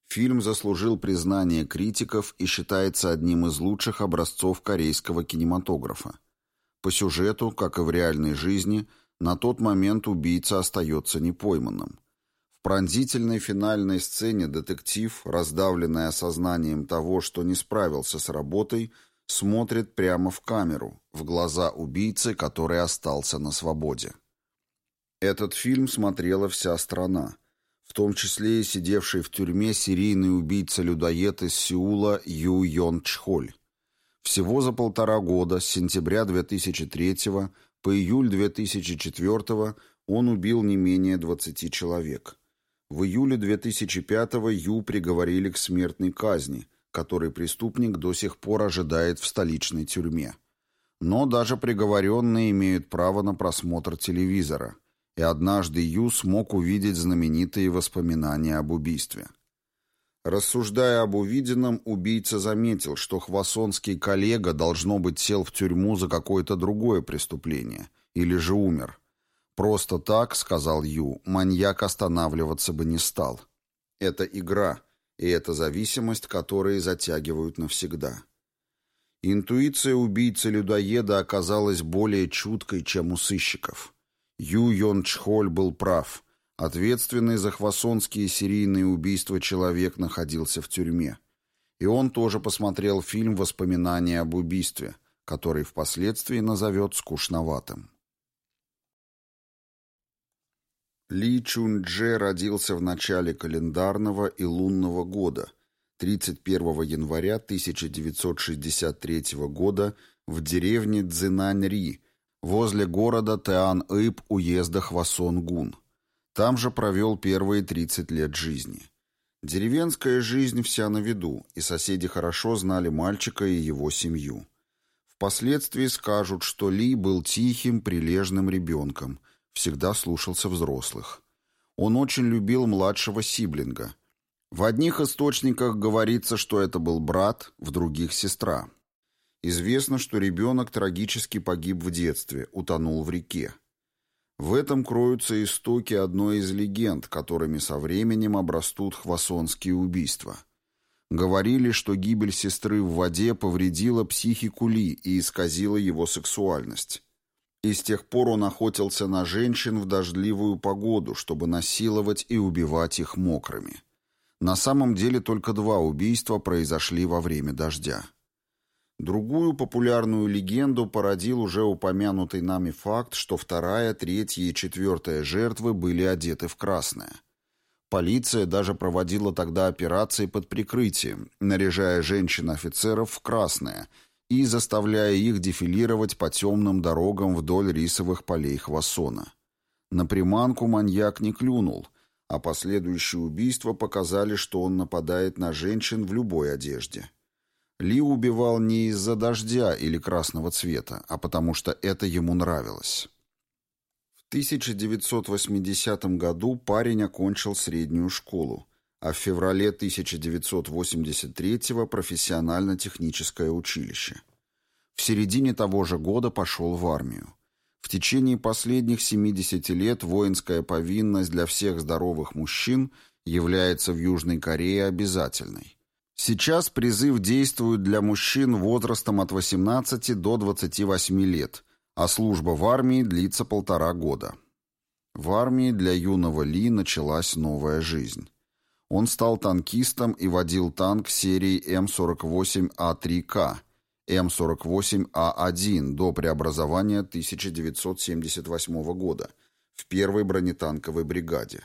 Фильм заслужил признание критиков и считается одним из лучших образцов корейского кинематографа. По сюжету, как и в реальной жизни, на тот момент убийца остается непойманным. В пронзительной финальной сцене детектив, раздавленный осознанием того, что не справился с работой, смотрит прямо в камеру, в глаза убийцы, который остался на свободе. Этот фильм смотрела вся страна в том числе и сидевший в тюрьме серийный убийца-людоед из Сеула Ю Йон Чхоль. Всего за полтора года, с сентября 2003 по июль 2004 он убил не менее 20 человек. В июле 2005 Ю приговорили к смертной казни, который преступник до сих пор ожидает в столичной тюрьме. Но даже приговоренные имеют право на просмотр телевизора – и однажды Ю смог увидеть знаменитые воспоминания об убийстве. Рассуждая об увиденном, убийца заметил, что хвасонский коллега, должно быть, сел в тюрьму за какое-то другое преступление, или же умер. «Просто так, — сказал Ю, — маньяк останавливаться бы не стал. Это игра, и это зависимость, которые затягивают навсегда». Интуиция убийцы-людоеда оказалась более чуткой, чем у сыщиков. Ю Йон Чхоль был прав. Ответственный за хвасонские серийные убийства человек находился в тюрьме. И он тоже посмотрел фильм «Воспоминания об убийстве», который впоследствии назовет скучноватым. Ли Чунь-Дже родился в начале календарного и лунного года, 31 января 1963 года в деревне Цзинань-Ри, возле города Теан-Иб уезда Хвасон-Гун. Там же провел первые 30 лет жизни. Деревенская жизнь вся на виду, и соседи хорошо знали мальчика и его семью. Впоследствии скажут, что Ли был тихим, прилежным ребенком, всегда слушался взрослых. Он очень любил младшего сиблинга. В одних источниках говорится, что это был брат, в других – сестра. Известно, что ребенок трагически погиб в детстве, утонул в реке. В этом кроются истоки одной из легенд, которыми со временем обрастут хвасонские убийства. Говорили, что гибель сестры в воде повредила психику Ли и исказила его сексуальность. И с тех пор он охотился на женщин в дождливую погоду, чтобы насиловать и убивать их мокрыми. На самом деле только два убийства произошли во время дождя. Другую популярную легенду породил уже упомянутый нами факт, что вторая, третья и четвертая жертвы были одеты в красное. Полиция даже проводила тогда операции под прикрытием, наряжая женщин-офицеров в красное и заставляя их дефилировать по темным дорогам вдоль рисовых полей Хвассона. На приманку маньяк не клюнул, а последующие убийства показали, что он нападает на женщин в любой одежде. Ли убивал не из-за дождя или красного цвета, а потому что это ему нравилось. В 1980 году парень окончил среднюю школу, а в феврале 1983 профессионально-техническое училище. В середине того же года пошел в армию. В течение последних 70 лет воинская повинность для всех здоровых мужчин является в Южной Корее обязательной. Сейчас призыв действует для мужчин возрастом от 18 до 28 лет, а служба в армии длится полтора года. В армии для юного Ли началась новая жизнь. Он стал танкистом и водил танк серии М48А3К, М48А1 до преобразования 1978 года в первой бронетанковой бригаде.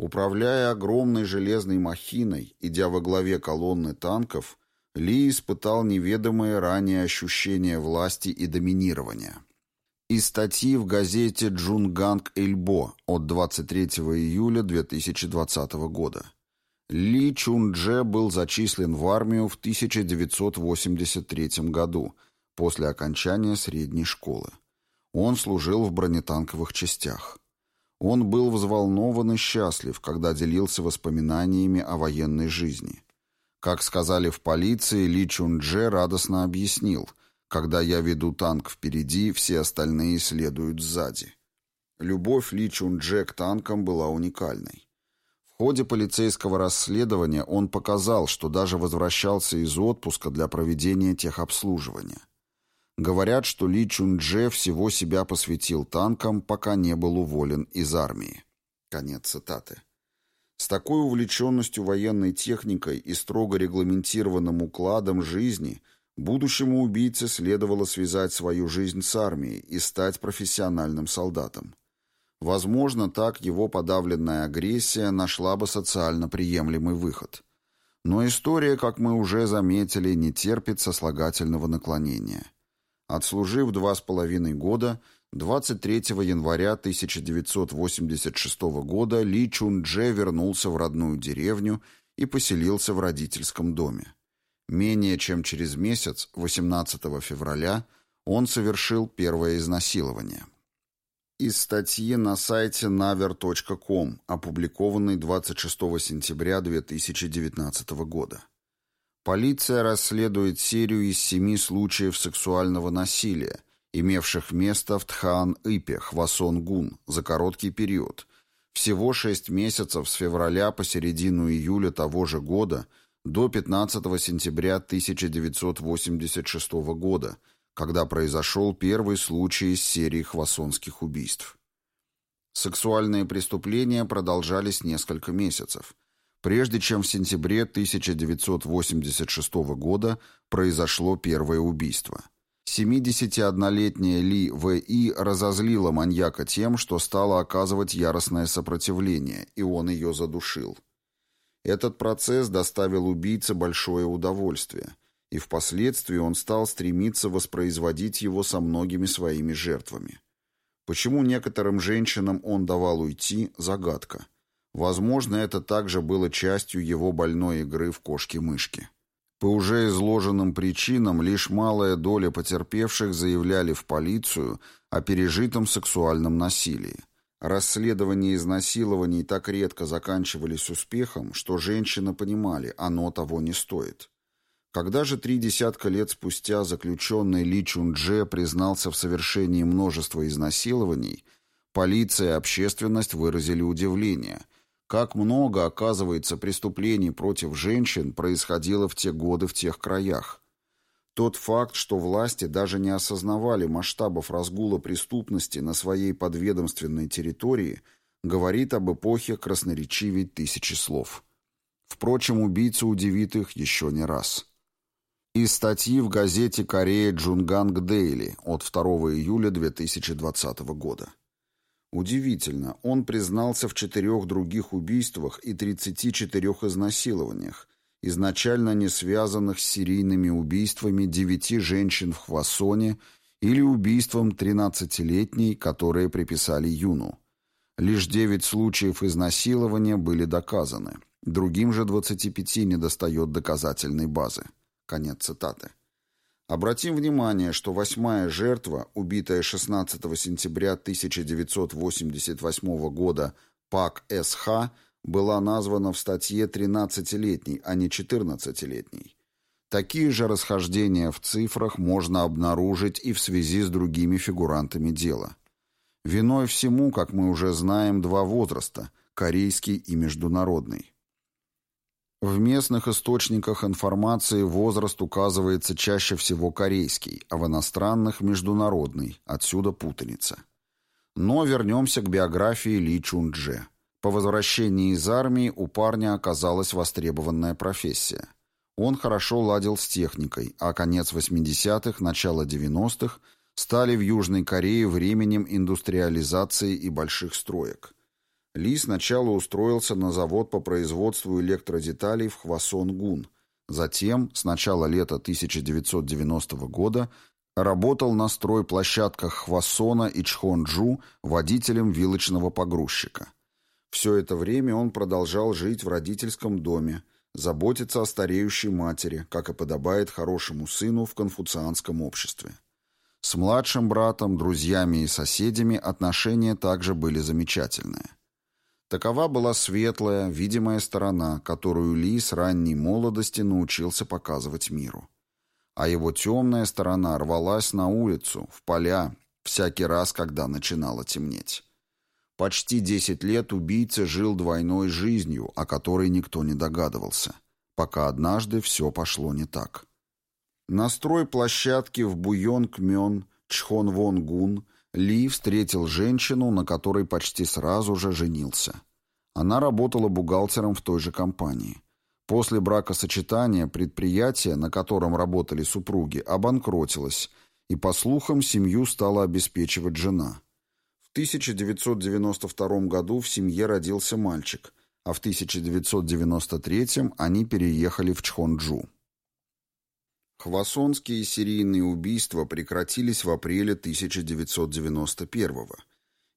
Управляя огромной железной махиной, идя во главе колонны танков, Ли испытал неведомые ранее ощущения власти и доминирования. Из статьи в газете «Джунганг Эльбо» от 23 июля 2020 года. Ли Чундже был зачислен в армию в 1983 году, после окончания средней школы. Он служил в бронетанковых частях. Он был взволнован и счастлив, когда делился воспоминаниями о военной жизни. Как сказали в полиции, Ли Чундже радостно объяснил, «Когда я веду танк впереди, все остальные следуют сзади». Любовь Ли Чундже к танкам была уникальной. В ходе полицейского расследования он показал, что даже возвращался из отпуска для проведения техобслуживания. Говорят, что Ли Чундже всего себя посвятил танкам, пока не был уволен из армии. Конец цитаты. С такой увлеченностью военной техникой и строго регламентированным укладом жизни будущему убийце следовало связать свою жизнь с армией и стать профессиональным солдатом. Возможно, так его подавленная агрессия нашла бы социально приемлемый выход. Но история, как мы уже заметили, не терпит сослагательного наклонения. Отслужив два с половиной года, 23 января 1986 года Ли Чун-Дже вернулся в родную деревню и поселился в родительском доме. Менее чем через месяц, 18 февраля, он совершил первое изнасилование. Из статьи на сайте naver.com, опубликованной 26 сентября 2019 года. Полиция расследует серию из семи случаев сексуального насилия, имевших место в Тхан-Ипе, Хвасон-Гун, за короткий период. Всего шесть месяцев с февраля по середину июля того же года до 15 сентября 1986 года, когда произошел первый случай из серии хвасонских убийств. Сексуальные преступления продолжались несколько месяцев – прежде чем в сентябре 1986 года произошло первое убийство. 71-летняя Ли В.И. разозлила маньяка тем, что стала оказывать яростное сопротивление, и он ее задушил. Этот процесс доставил убийце большое удовольствие, и впоследствии он стал стремиться воспроизводить его со многими своими жертвами. Почему некоторым женщинам он давал уйти – загадка. Возможно, это также было частью его больной игры в кошки-мышки. По уже изложенным причинам лишь малая доля потерпевших заявляли в полицию о пережитом сексуальном насилии. Расследования изнасилований так редко заканчивались успехом, что женщины понимали, оно того не стоит. Когда же три десятка лет спустя заключенный Ли Чун Дже признался в совершении множества изнасилований, полиция и общественность выразили удивление – как много, оказывается, преступлений против женщин происходило в те годы в тех краях. Тот факт, что власти даже не осознавали масштабов разгула преступности на своей подведомственной территории, говорит об эпохе красноречивей тысячи слов. Впрочем, убийца удивит их еще не раз. Из статьи в газете «Корея Джунганг Дейли» от 2 июля 2020 года. Удивительно, он признался в четырех других убийствах и 34 изнасилованиях, изначально не связанных с серийными убийствами девяти женщин в Хвасоне или убийством 13-летней, которые приписали Юну. Лишь девять случаев изнасилования были доказаны. Другим же 25 недостает доказательной базы. Конец цитаты. Обратим внимание, что восьмая жертва, убитая 16 сентября 1988 года Пак С.Х., была названа в статье 13-летней, а не 14-летней. Такие же расхождения в цифрах можно обнаружить и в связи с другими фигурантами дела. Виной всему, как мы уже знаем, два возраста – корейский и международный. В местных источниках информации возраст указывается чаще всего корейский, а в иностранных – международный, отсюда путаница. Но вернемся к биографии Ли Чундже. По возвращении из армии у парня оказалась востребованная профессия. Он хорошо ладил с техникой, а конец 80-х, начало 90-х стали в Южной Корее временем индустриализации и больших строек – ли сначала устроился на завод по производству электродеталей в Хвасон-Гун. Затем, с начала лета 1990 года, работал на стройплощадках Хвасона и Чхонджу водителем вилочного погрузчика. Все это время он продолжал жить в родительском доме, заботиться о стареющей матери, как и подобает хорошему сыну в конфуцианском обществе. С младшим братом, друзьями и соседями отношения также были замечательные. Такова была светлая, видимая сторона, которую Ли с ранней молодости научился показывать миру. А его темная сторона рвалась на улицу, в поля, всякий раз, когда начинало темнеть. Почти десять лет убийца жил двойной жизнью, о которой никто не догадывался, пока однажды все пошло не так. Настрой площадки в Буйонг-Мён, Чхон-Вон-Гун – ли встретил женщину, на которой почти сразу же женился. Она работала бухгалтером в той же компании. После бракосочетания предприятие, на котором работали супруги, обанкротилось, и, по слухам, семью стала обеспечивать жена. В 1992 году в семье родился мальчик, а в 1993 они переехали в Чхонджу. Хвасонские серийные убийства прекратились в апреле 1991 года.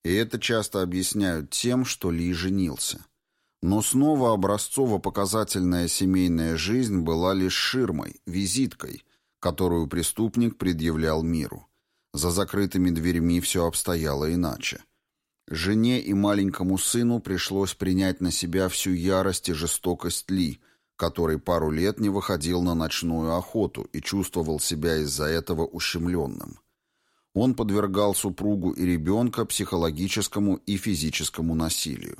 И это часто объясняют тем, что Ли женился. Но снова образцово-показательная семейная жизнь была лишь ширмой, визиткой, которую преступник предъявлял миру. За закрытыми дверьми все обстояло иначе. Жене и маленькому сыну пришлось принять на себя всю ярость и жестокость Ли – который пару лет не выходил на ночную охоту и чувствовал себя из-за этого ущемленным. Он подвергал супругу и ребенка психологическому и физическому насилию.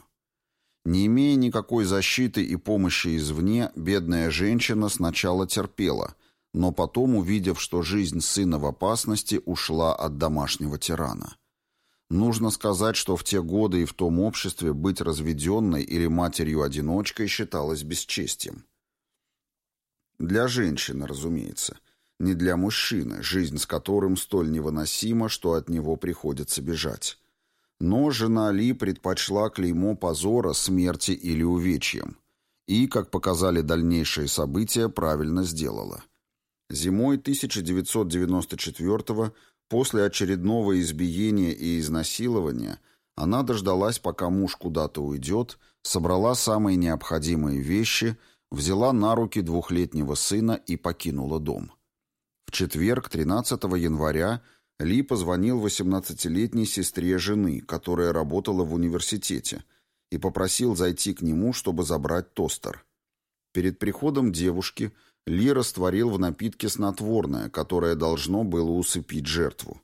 Не имея никакой защиты и помощи извне, бедная женщина сначала терпела, но потом, увидев, что жизнь сына в опасности, ушла от домашнего тирана. Нужно сказать, что в те годы и в том обществе быть разведенной или матерью-одиночкой считалось бесчестием. Для женщины, разумеется. Не для мужчины, жизнь с которым столь невыносима, что от него приходится бежать. Но жена Ли предпочла клеймо позора, смерти или увечьям. И, как показали дальнейшие события, правильно сделала. Зимой 1994 после очередного избиения и изнасилования, она дождалась, пока муж куда-то уйдет, собрала самые необходимые вещи, взяла на руки двухлетнего сына и покинула дом. В четверг, 13 января, ли позвонил 18-летней сестре жены, которая работала в университете, и попросил зайти к нему, чтобы забрать тостер. Перед приходом девушки Ли растворил в напитке снотворное, которое должно было усыпить жертву.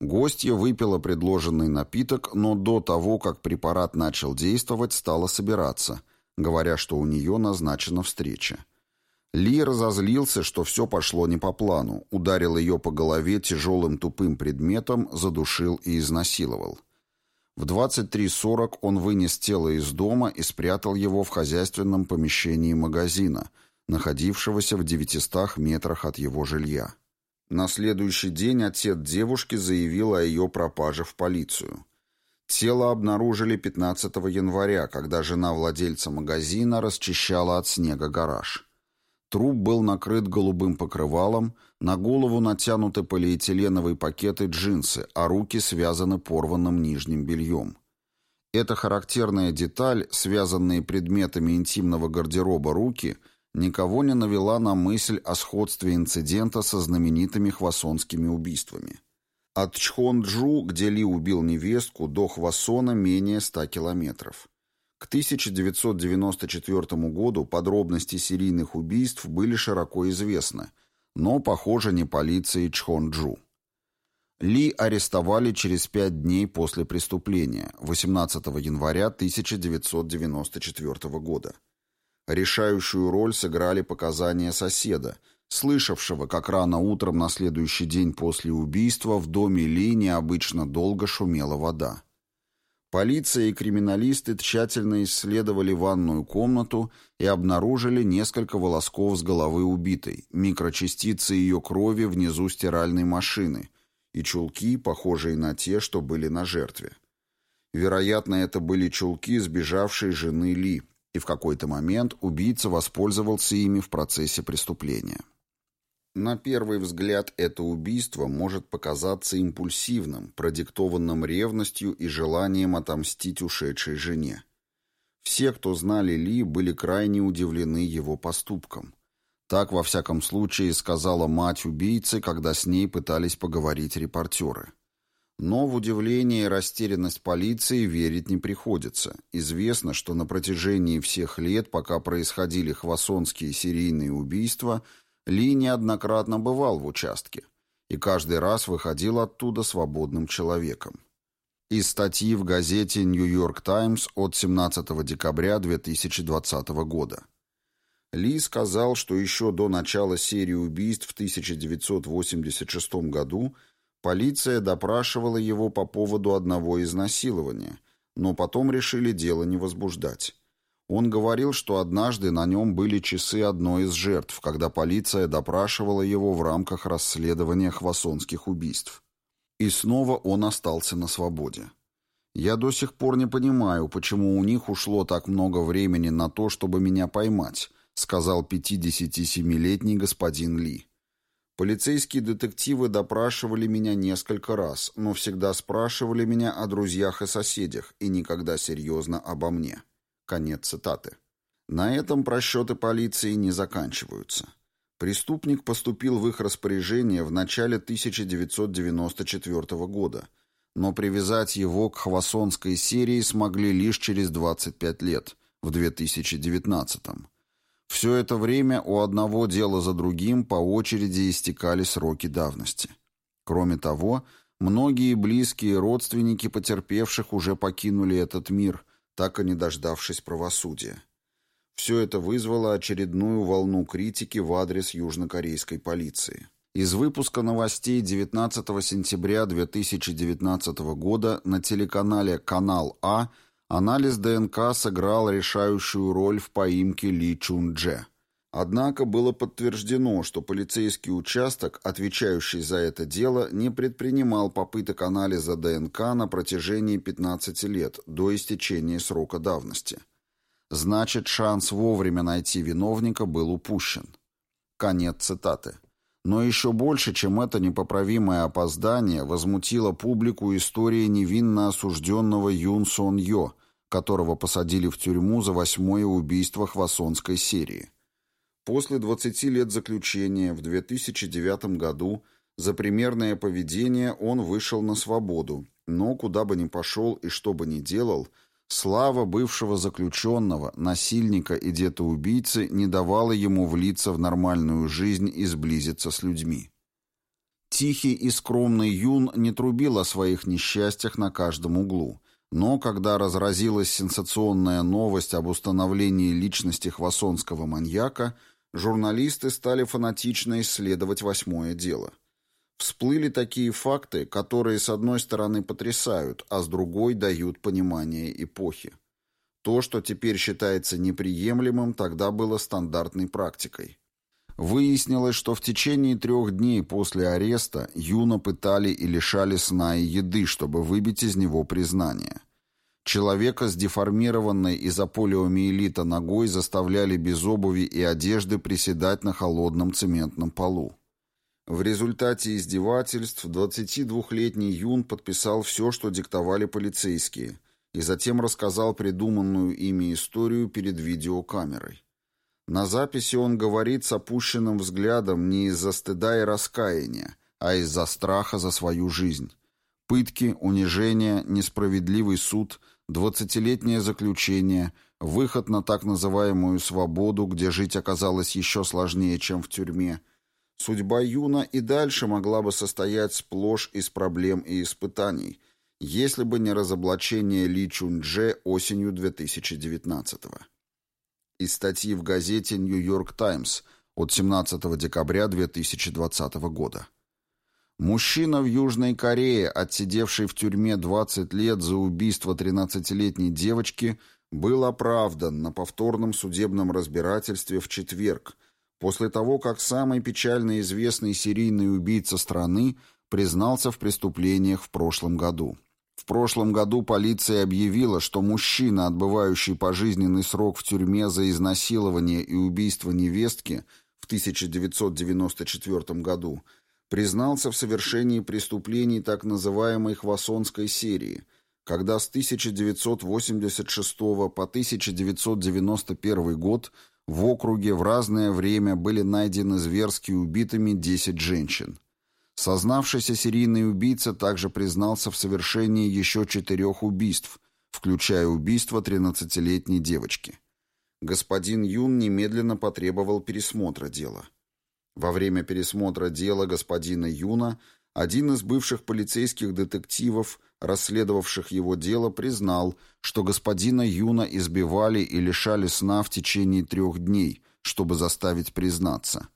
Гостья выпила предложенный напиток, но до того, как препарат начал действовать, стала собираться, говоря, что у нее назначена встреча. Ли разозлился, что все пошло не по плану, ударил ее по голове тяжелым тупым предметом, задушил и изнасиловал. В 23.40 он вынес тело из дома и спрятал его в хозяйственном помещении магазина, находившегося в 900 метрах от его жилья. На следующий день отец девушки заявил о ее пропаже в полицию. Тело обнаружили 15 января, когда жена владельца магазина расчищала от снега гараж. Труп был накрыт голубым покрывалом, на голову натянуты полиэтиленовые пакеты джинсы, а руки связаны порванным нижним бельем. Эта характерная деталь, связанные предметами интимного гардероба руки, никого не навела на мысль о сходстве инцидента со знаменитыми хвасонскими убийствами. От Чхонджу, где Ли убил невестку, до Хвасона менее ста километров. К 1994 году подробности серийных убийств были широко известны, но, похоже, не полиции Чхонджу. Ли арестовали через пять дней после преступления, 18 января 1994 года. Решающую роль сыграли показания соседа, слышавшего, как рано утром на следующий день после убийства в доме Ли необычно долго шумела вода. Полиция и криминалисты тщательно исследовали ванную комнату и обнаружили несколько волосков с головы убитой, микрочастицы ее крови внизу стиральной машины и чулки, похожие на те, что были на жертве. Вероятно, это были чулки сбежавшей жены Ли, и в какой-то момент убийца воспользовался ими в процессе преступления. На первый взгляд это убийство может показаться импульсивным, продиктованным ревностью и желанием отомстить ушедшей жене. Все, кто знали Ли, были крайне удивлены его поступком. Так, во всяком случае, сказала мать убийцы, когда с ней пытались поговорить репортеры. Но в удивление и растерянность полиции верить не приходится. Известно, что на протяжении всех лет, пока происходили хвасонские серийные убийства – ли неоднократно бывал в участке и каждый раз выходил оттуда свободным человеком. Из статьи в газете «Нью-Йорк Таймс» от 17 декабря 2020 года. Ли сказал, что еще до начала серии убийств в 1986 году полиция допрашивала его по поводу одного изнасилования, но потом решили дело не возбуждать. Он говорил, что однажды на нем были часы одной из жертв, когда полиция допрашивала его в рамках расследования хвасонских убийств. И снова он остался на свободе. Я до сих пор не понимаю, почему у них ушло так много времени на то, чтобы меня поймать, сказал 57-летний господин Ли. Полицейские детективы допрашивали меня несколько раз, но всегда спрашивали меня о друзьях и соседях и никогда серьезно обо мне. Конец цитаты. На этом просчеты полиции не заканчиваются. Преступник поступил в их распоряжение в начале 1994 года, но привязать его к хвасонской серии смогли лишь через 25 лет, в 2019 -м. Все это время у одного дела за другим по очереди истекали сроки давности. Кроме того, многие близкие родственники потерпевших уже покинули этот мир, так и не дождавшись правосудия. Все это вызвало очередную волну критики в адрес южнокорейской полиции. Из выпуска новостей 19 сентября 2019 года на телеканале «Канал А» анализ ДНК сыграл решающую роль в поимке Ли Чун Дже. Однако было подтверждено, что полицейский участок, отвечающий за это дело, не предпринимал попыток анализа ДНК на протяжении 15 лет до истечения срока давности. Значит, шанс вовремя найти виновника был упущен. Конец цитаты. Но еще больше, чем это непоправимое опоздание, возмутило публику история невинно осужденного Юн Сон Йо, которого посадили в тюрьму за восьмое убийство хвасонской серии. После 20 лет заключения в 2009 году за примерное поведение он вышел на свободу, но куда бы ни пошел и что бы ни делал, слава бывшего заключенного, насильника и детоубийцы не давала ему влиться в нормальную жизнь и сблизиться с людьми. Тихий и скромный Юн не трубил о своих несчастьях на каждом углу, но когда разразилась сенсационная новость об установлении личности хвасонского маньяка – журналисты стали фанатично исследовать восьмое дело. Всплыли такие факты, которые с одной стороны потрясают, а с другой дают понимание эпохи. То, что теперь считается неприемлемым, тогда было стандартной практикой. Выяснилось, что в течение трех дней после ареста Юна пытали и лишали сна и еды, чтобы выбить из него признание. Человека с деформированной из-за полиомиелита ногой заставляли без обуви и одежды приседать на холодном цементном полу. В результате издевательств 22-летний Юн подписал все, что диктовали полицейские, и затем рассказал придуманную ими историю перед видеокамерой. На записи он говорит с опущенным взглядом не из-за стыда и раскаяния, а из-за страха за свою жизнь. Пытки, унижения, несправедливый суд – Двадцатилетнее заключение, выход на так называемую свободу, где жить оказалось еще сложнее, чем в тюрьме. Судьба Юна и дальше могла бы состоять сплошь из проблем и испытаний, если бы не разоблачение Ли Чунь-Дже осенью 2019 -го. Из статьи в газете «Нью-Йорк Таймс» от 17 декабря 2020 года. Мужчина в Южной Корее, отсидевший в тюрьме 20 лет за убийство 13-летней девочки, был оправдан на повторном судебном разбирательстве в четверг, после того, как самый печально известный серийный убийца страны признался в преступлениях в прошлом году. В прошлом году полиция объявила, что мужчина, отбывающий пожизненный срок в тюрьме за изнасилование и убийство невестки в 1994 году – признался в совершении преступлений так называемой Хвасонской серии, когда с 1986 по 1991 год в округе в разное время были найдены зверски убитыми 10 женщин. Сознавшийся серийный убийца также признался в совершении еще четырех убийств, включая убийство 13-летней девочки. Господин Юн немедленно потребовал пересмотра дела. Во время пересмотра дела господина Юна один из бывших полицейских детективов, расследовавших его дело, признал, что господина Юна избивали и лишали сна в течение трех дней, чтобы заставить признаться.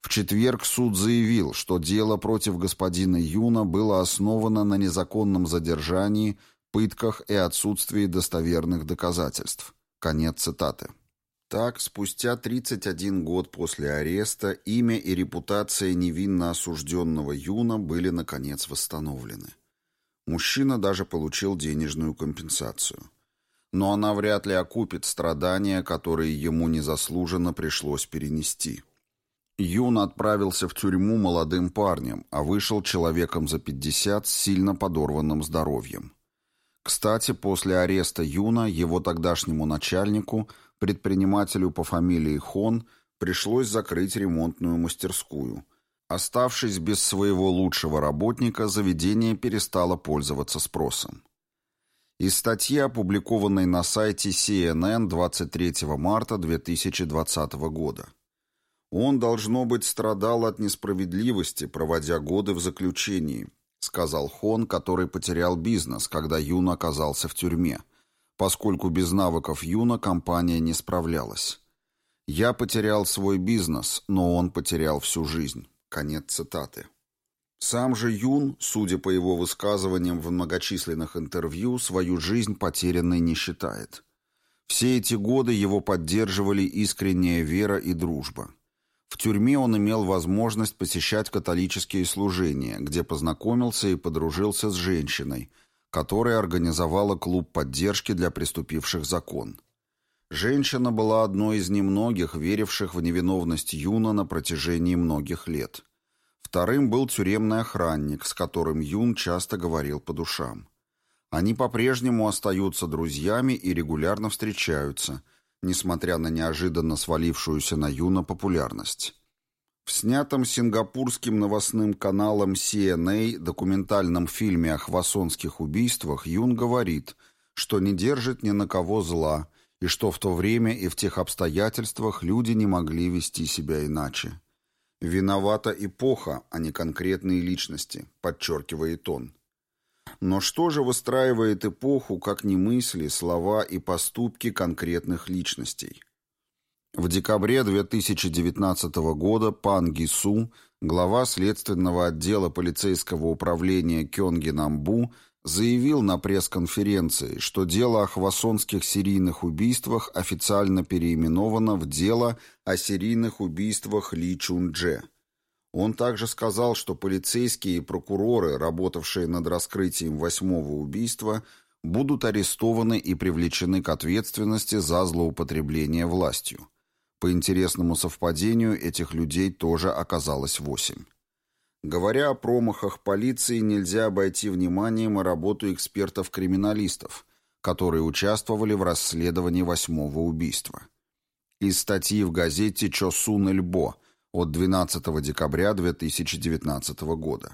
В четверг суд заявил, что дело против господина Юна было основано на незаконном задержании, пытках и отсутствии достоверных доказательств. Конец цитаты. Так, спустя 31 год после ареста, имя и репутация невинно осужденного Юна были, наконец, восстановлены. Мужчина даже получил денежную компенсацию. Но она вряд ли окупит страдания, которые ему незаслуженно пришлось перенести. Юн отправился в тюрьму молодым парнем, а вышел человеком за 50 с сильно подорванным здоровьем. Кстати, после ареста Юна его тогдашнему начальнику – Предпринимателю по фамилии Хон пришлось закрыть ремонтную мастерскую. Оставшись без своего лучшего работника, заведение перестало пользоваться спросом. Из статьи, опубликованной на сайте CNN 23 марта 2020 года. Он, должно быть, страдал от несправедливости, проводя годы в заключении, сказал Хон, который потерял бизнес, когда Юн оказался в тюрьме поскольку без навыков Юна компания не справлялась. «Я потерял свой бизнес, но он потерял всю жизнь». Конец цитаты. Сам же Юн, судя по его высказываниям в многочисленных интервью, свою жизнь потерянной не считает. Все эти годы его поддерживали искренняя вера и дружба. В тюрьме он имел возможность посещать католические служения, где познакомился и подружился с женщиной, которая организовала клуб поддержки для преступивших закон. Женщина была одной из немногих, веривших в невиновность Юна на протяжении многих лет. Вторым был тюремный охранник, с которым Юн часто говорил по душам. Они по-прежнему остаются друзьями и регулярно встречаются, несмотря на неожиданно свалившуюся на Юна популярность. В снятом сингапурским новостным каналом CNA документальном фильме о хвасонских убийствах Юн говорит, что не держит ни на кого зла – и что в то время и в тех обстоятельствах люди не могли вести себя иначе. «Виновата эпоха, а не конкретные личности», — подчеркивает он. Но что же выстраивает эпоху, как не мысли, слова и поступки конкретных личностей? В декабре 2019 года пан Гису, глава следственного отдела полицейского управления Кёнги Намбу, заявил на пресс-конференции, что дело о хвасонских серийных убийствах официально переименовано в дело о серийных убийствах Ли Чундже. Он также сказал, что полицейские и прокуроры, работавшие над раскрытием восьмого убийства, будут арестованы и привлечены к ответственности за злоупотребление властью. По интересному совпадению этих людей тоже оказалось восемь. Говоря о промахах полиции, нельзя обойти вниманием и работу экспертов-криминалистов, которые участвовали в расследовании восьмого убийства. Из статьи в газете «Чосун Эльбо» от 12 декабря 2019 года.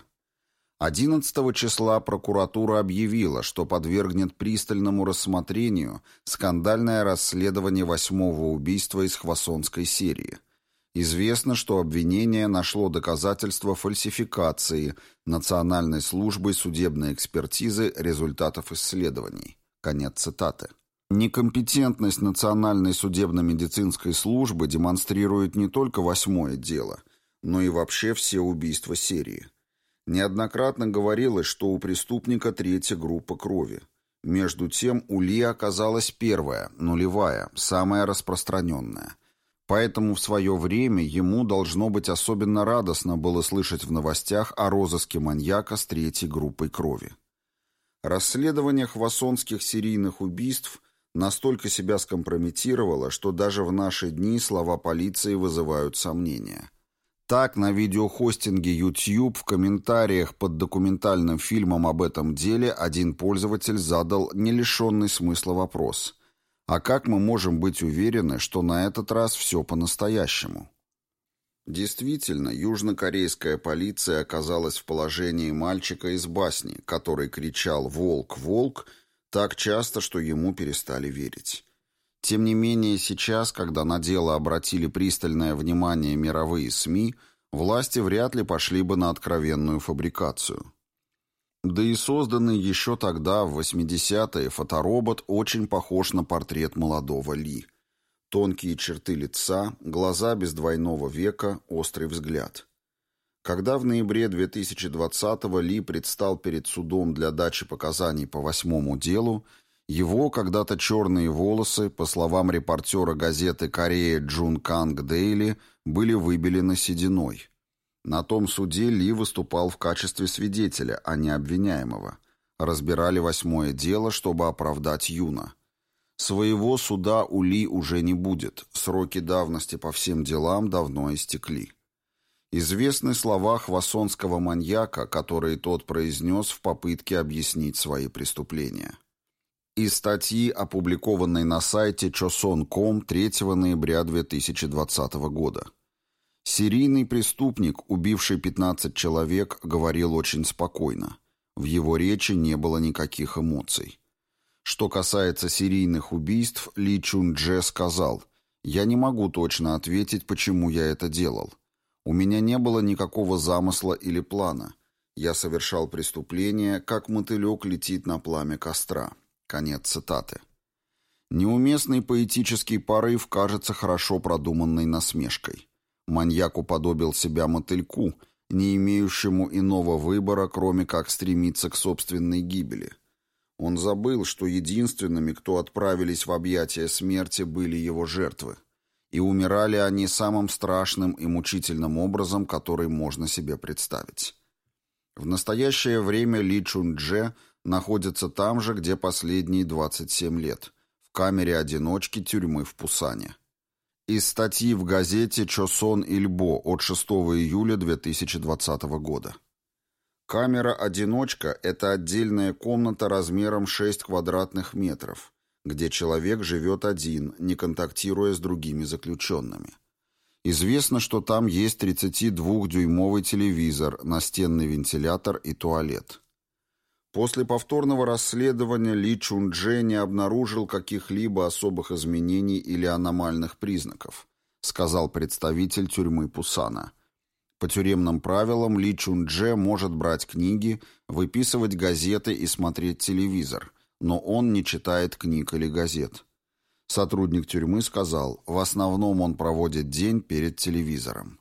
11 числа прокуратура объявила, что подвергнет пристальному рассмотрению скандальное расследование восьмого убийства из Хвасонской серии – Известно, что обвинение нашло доказательства фальсификации Национальной службой судебной экспертизы результатов исследований. Конец цитаты. Некомпетентность Национальной судебно-медицинской службы демонстрирует не только восьмое дело, но и вообще все убийства серии. Неоднократно говорилось, что у преступника третья группа крови. Между тем у Ли оказалась первая, нулевая, самая распространенная – Поэтому в свое время ему должно быть особенно радостно было слышать в новостях о розыске маньяка с третьей группой крови. Расследование хвасонских серийных убийств настолько себя скомпрометировало, что даже в наши дни слова полиции вызывают сомнения. Так, на видеохостинге YouTube в комментариях под документальным фильмом об этом деле один пользователь задал не лишенный смысла вопрос – а как мы можем быть уверены, что на этот раз все по-настоящему? Действительно, южнокорейская полиция оказалась в положении мальчика из басни, который кричал «Волк! Волк!» так часто, что ему перестали верить. Тем не менее, сейчас, когда на дело обратили пристальное внимание мировые СМИ, власти вряд ли пошли бы на откровенную фабрикацию. Да и созданный еще тогда, в 80-е, фоторобот очень похож на портрет молодого Ли. Тонкие черты лица, глаза без двойного века, острый взгляд. Когда в ноябре 2020-го Ли предстал перед судом для дачи показаний по восьмому делу, его когда-то черные волосы, по словам репортера газеты «Корея» Джун Канг Дейли, были выбелены сединой – на том суде Ли выступал в качестве свидетеля, а не обвиняемого. Разбирали восьмое дело, чтобы оправдать Юна. Своего суда у Ли уже не будет, сроки давности по всем делам давно истекли. Известны слова хвасонского маньяка, которые тот произнес в попытке объяснить свои преступления. Из статьи, опубликованной на сайте choson.com 3 ноября 2020 года. Серийный преступник, убивший 15 человек, говорил очень спокойно. В его речи не было никаких эмоций. Что касается серийных убийств, Ли Чун Дже сказал, «Я не могу точно ответить, почему я это делал. У меня не было никакого замысла или плана. Я совершал преступление, как мотылек летит на пламя костра». Конец цитаты. Неуместный поэтический порыв кажется хорошо продуманной насмешкой. Маньяк уподобил себя мотыльку, не имеющему иного выбора, кроме как стремиться к собственной гибели. Он забыл, что единственными, кто отправились в объятия смерти, были его жертвы. И умирали они самым страшным и мучительным образом, который можно себе представить. В настоящее время Ли Чун-Дже находится там же, где последние 27 лет, в камере одиночки тюрьмы в Пусане. Из статьи в газете «Чосон Ильбо» от 6 июля 2020 года. Камера-одиночка – это отдельная комната размером 6 квадратных метров, где человек живет один, не контактируя с другими заключенными. Известно, что там есть 32-дюймовый телевизор, настенный вентилятор и туалет. После повторного расследования Ли Чундже не обнаружил каких-либо особых изменений или аномальных признаков, сказал представитель тюрьмы Пусана. По тюремным правилам Ли Чундже может брать книги, выписывать газеты и смотреть телевизор, но он не читает книг или газет. Сотрудник тюрьмы сказал, в основном он проводит день перед телевизором.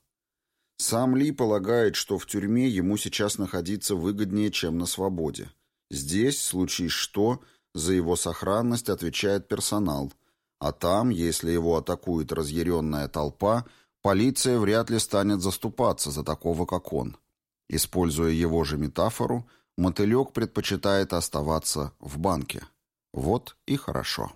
Сам Ли полагает, что в тюрьме ему сейчас находиться выгоднее, чем на свободе. Здесь, случись что, за его сохранность отвечает персонал, а там, если его атакует разъяренная толпа, полиция вряд ли станет заступаться за такого, как он. Используя его же метафору, мотылек предпочитает оставаться в банке. Вот и хорошо.